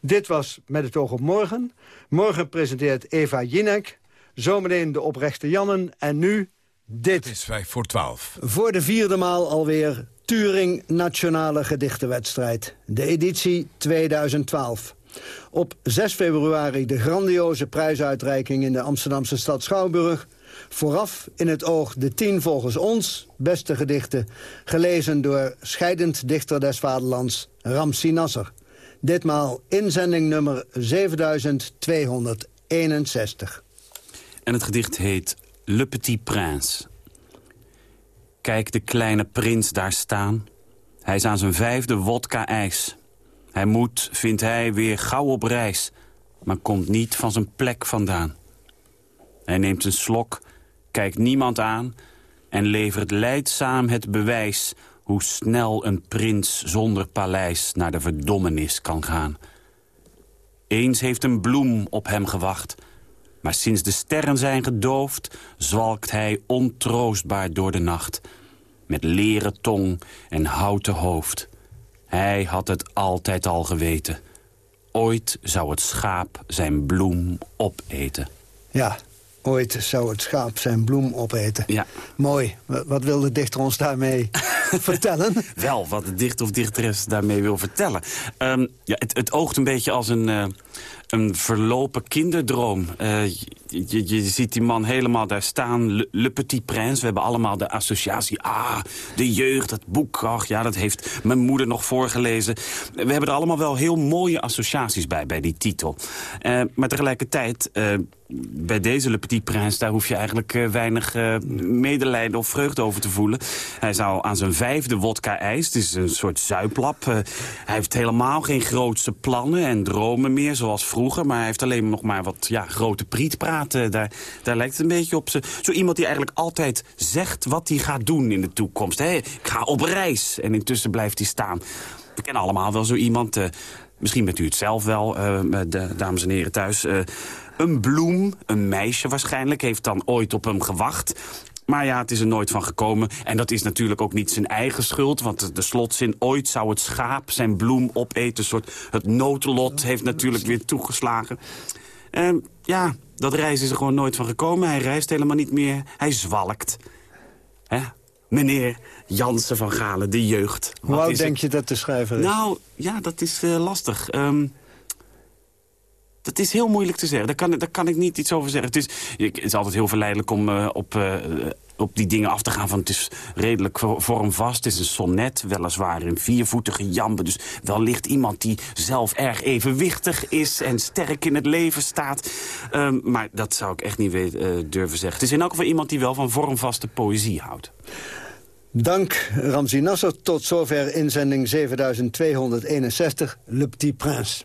Dit was Met het oog op morgen. Morgen presenteert Eva Jinek. Zometeen de oprechte Jannen. En nu dit. Het is vijf voor twaalf. Voor de vierde maal alweer Turing Nationale Gedichtenwedstrijd. De editie 2012. Op 6 februari de grandioze prijsuitreiking in de Amsterdamse stad Schouwburg. Vooraf in het oog de tien volgens ons beste gedichten... gelezen door scheidend dichter des vaderlands Ramsi Nasser. Ditmaal inzending nummer 7261. En het gedicht heet Le Petit Prince. Kijk de kleine prins daar staan. Hij is aan zijn vijfde wodka-ijs. Hij moet, vindt hij, weer gauw op reis... maar komt niet van zijn plek vandaan. Hij neemt een slok, kijkt niemand aan... en levert leidzaam het bewijs... hoe snel een prins zonder paleis naar de verdommenis kan gaan. Eens heeft een bloem op hem gewacht... maar sinds de sterren zijn gedoofd... zwalkt hij ontroostbaar door de nacht... met leren tong en houten hoofd. Hij had het altijd al geweten. Ooit zou het schaap zijn bloem opeten. Ja, ooit zou het schaap zijn bloem opeten. Ja. Mooi. Wat wil de dichter ons daarmee vertellen? Wel, wat de dichter of dichteres daarmee wil vertellen. Ehm, ja, het, het oogt een beetje als een, eh, een verlopen kinderdroom. Eh, je, ziet die man helemaal daar staan, Le, Petit Prince. We hebben allemaal de associatie, ah, de jeugd, dat boek. Ach ja, dat heeft mijn moeder nog voorgelezen. We hebben er allemaal wel heel mooie associaties bij, bij die titel. Eh, maar tegelijkertijd... eh, bij deze Le Petit Prince, daar hoef je eigenlijk eh, weinig eh, medelijden of vreugde over te voelen. Hij zou aan zijn vijfde wodka-ijs, het is een soort zuiplap. hij heeft helemaal geen grootse plannen en dromen meer, zoals vroeger. Maar hij heeft alleen nog maar wat ja, grote Daar, daar lijkt het een beetje op. Zo iemand die eigenlijk altijd zegt wat hij gaat doen in de toekomst. Hè? Ik ga op reis. En intussen blijft hij staan. We kennen allemaal wel zo iemand... eh, Misschien bent u het zelf wel, eh, de, dames en heren thuis. Eh, een bloem, een meisje waarschijnlijk, heeft dan ooit op hem gewacht. Maar ja, het is er nooit van gekomen. En dat is natuurlijk ook niet zijn eigen schuld. Want de, slotzin, ooit zou het schaap zijn bloem opeten. Soort, het noodlot heeft natuurlijk weer toegeslagen. Ehm, ja, dat reizen is er gewoon nooit van gekomen. Hij reist helemaal niet meer. Hij zwalkt. Hè? Meneer Jansen van Galen, de jeugd. Hoe oud denk je dat de schrijver is? Nou, ja, dat is uh, lastig. Um, dat is heel moeilijk te zeggen. Daar kan, kan ik niet iets over zeggen. Het is, is altijd heel verleidelijk om uh, op, uh, op die dingen af te gaan. Van het is redelijk vormvast. Het is een sonnet, weliswaar een viervoetige jambe. Dus wellicht iemand die zelf erg evenwichtig is... en sterk in het leven staat. Um, maar dat zou ik echt niet uh, durven zeggen. Het is in elk geval iemand die wel van vormvaste poëzie houdt. Dank Ramzi Nasser. Tot zover inzending 7261, Le Petit Prince.